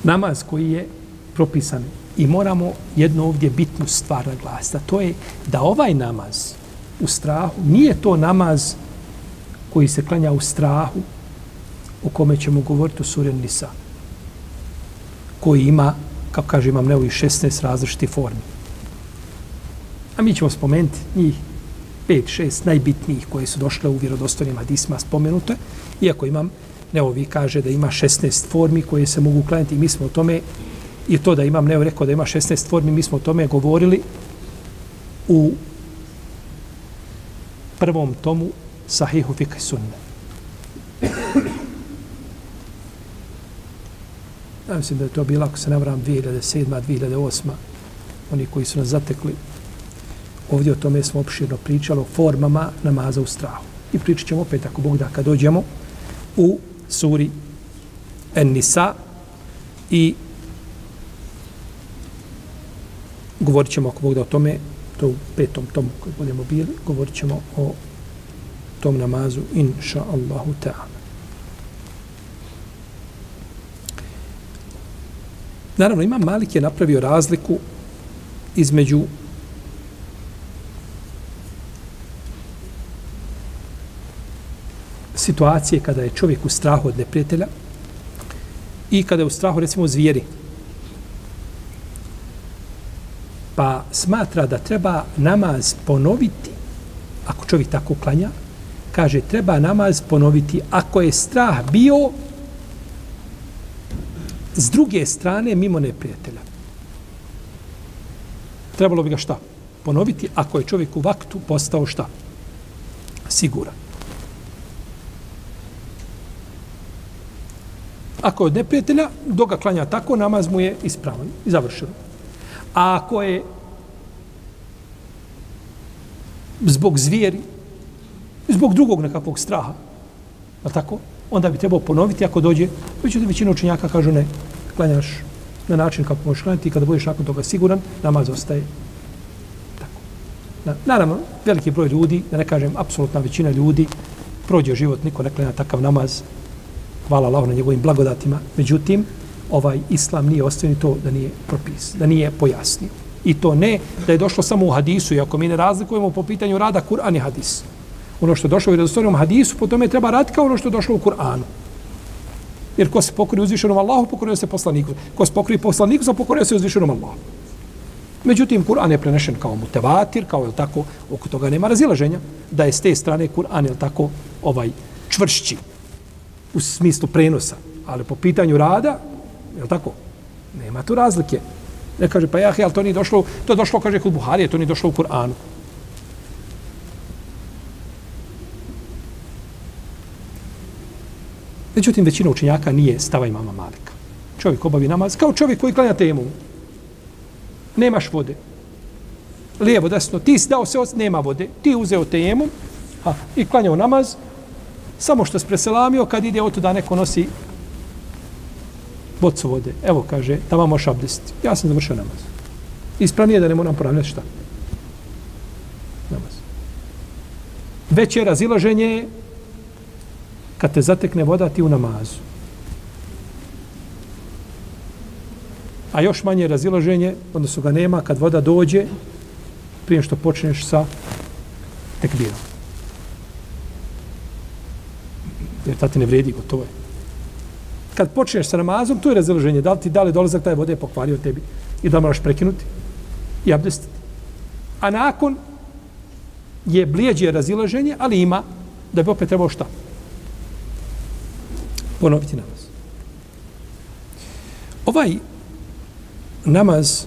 namaz koji je propisan I moramo jedno ovdje bitnu stvar naglasiti, to je da ovaj namaz u strahu nije to namaz koji se klanja u strahu o kome ćemo govoriti u Suren Nisa, koji ima, kako kaže imam neovi 16 različitih formi. A mi ćemo spomenuti njih 5, 6 najbitnijih koje su došle u vjerodostojnim hadisma spomenute, iako imam, neovi kaže da ima 16 formi koje se mogu klanjati i mi smo o tome i to da imam neo rekao da ima 16 formi, mi smo o tome govorili u prvom tomu Sahihu Fikri Sunne. Ja mislim da je to bilo, ako se ne vram, 2007. 2008. Oni koji su nas zatekli, ovdje o tome smo opširno pričali o formama namaza u strahu. I pričat ćemo opet, ako Bog da, kad dođemo u suri En-Nisa i govorit ćemo, ako Bog da, o tome, to u petom tomu koji budemo bili, govorit ćemo o tom namazu, inša Allahu ta'ala. Naravno, Imam Malik je napravio razliku između situacije kada je čovjek u strahu od neprijatelja i kada je u strahu, recimo, zvijeri. Pa smatra da treba namaz ponoviti, ako čovjek tako klanja, kaže, treba namaz ponoviti ako je strah bio s druge strane mimo neprijatelja. Trebalo bi ga šta? Ponoviti ako je čovjek u vaktu postao šta? Siguran. Ako je od neprijatelja, dok ga klanja tako, namaz mu je ispravan i završen. A ako je zbog zvijeri, zbog drugog nekakvog straha, a tako, onda bi trebao ponoviti ako dođe, već većina učenjaka kažu ne, klanjaš na način kako možeš klanjati i kada budeš nakon toga siguran, namaz ostaje tako. Na, naravno, veliki broj ljudi, da ne kažem, apsolutna većina ljudi, prođe život, niko ne klanja takav namaz, hvala Allah na njegovim blagodatima, međutim, ovaj islam nije ostavio to da nije propis, da nije pojasnio. I to ne da je došlo samo u hadisu, iako mi ne razlikujemo po pitanju rada Kur'an i hadis. Ono što je došlo u redostojnom hadisu, po tome treba raditi kao ono što je došlo u Kur'anu. Jer ko se pokori uzvišenom Allahu, pokorio se poslaniku. Ko se pokori poslaniku, se pokorio se uzvišenom Allahu. Međutim, Kur'an je prenešen kao mutevatir, kao je tako, oko toga nema razilaženja, da je s te strane Kur'an je tako ovaj čvršći u smislu prenosa. Ali po pitanju rada, je tako, nema tu razlike. Ne kaže, pa ja, ali to nije došlo, to je došlo, kaže, kod Buharije, to nije došlo u Kur'anu. Međutim, većina učenjaka nije stava imama Malika. Čovjek obavi namaz, kao čovjek koji klanja temu. Nemaš vode. Lijevo, desno, ti si dao se, nema vode. Ti uzeo temu a, i klanjao namaz, samo što se preselamio kad ide od da neko nosi bocu vode. Evo, kaže, tamo moš abdest. Ja sam završio namaz. Ispravnije da ne moram ponavljati šta. Namaz. Veće razilaženje kad te zatekne voda ti u namazu. A još manje razilaženje, odnosno ga nema, kad voda dođe, prije što počneš sa tekbirom. Jer ta ti ne vredi, gotovo je. Kad počneš sa namazom, to je razilaženje. Da li ti dali dolazak taj vode je pokvario tebi i da moraš prekinuti i abdestiti. A nakon je blijeđe razilaženje, ali ima da bi opet trebao šta? ponoviti namaz. Ovaj namaz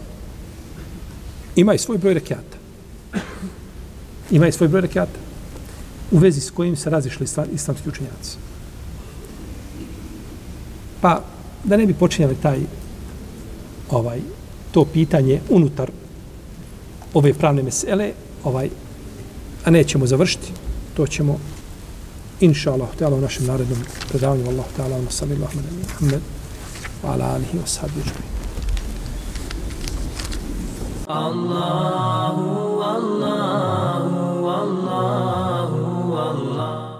ima i svoj broj rekiata. Ima i svoj broj rekiata u vezi s kojim se razišli islamski učenjaci. Pa, da ne bi počinjali taj ovaj to pitanje unutar ove pravne mesele, ovaj, a nećemo završiti, to ćemo inša Allah, te u našem narednom predavanju, Allah, te Allah, salli Allah, Muhammed, wa ala alihi wa sahbihi Allahu, Allahu, Allahu, Allahu,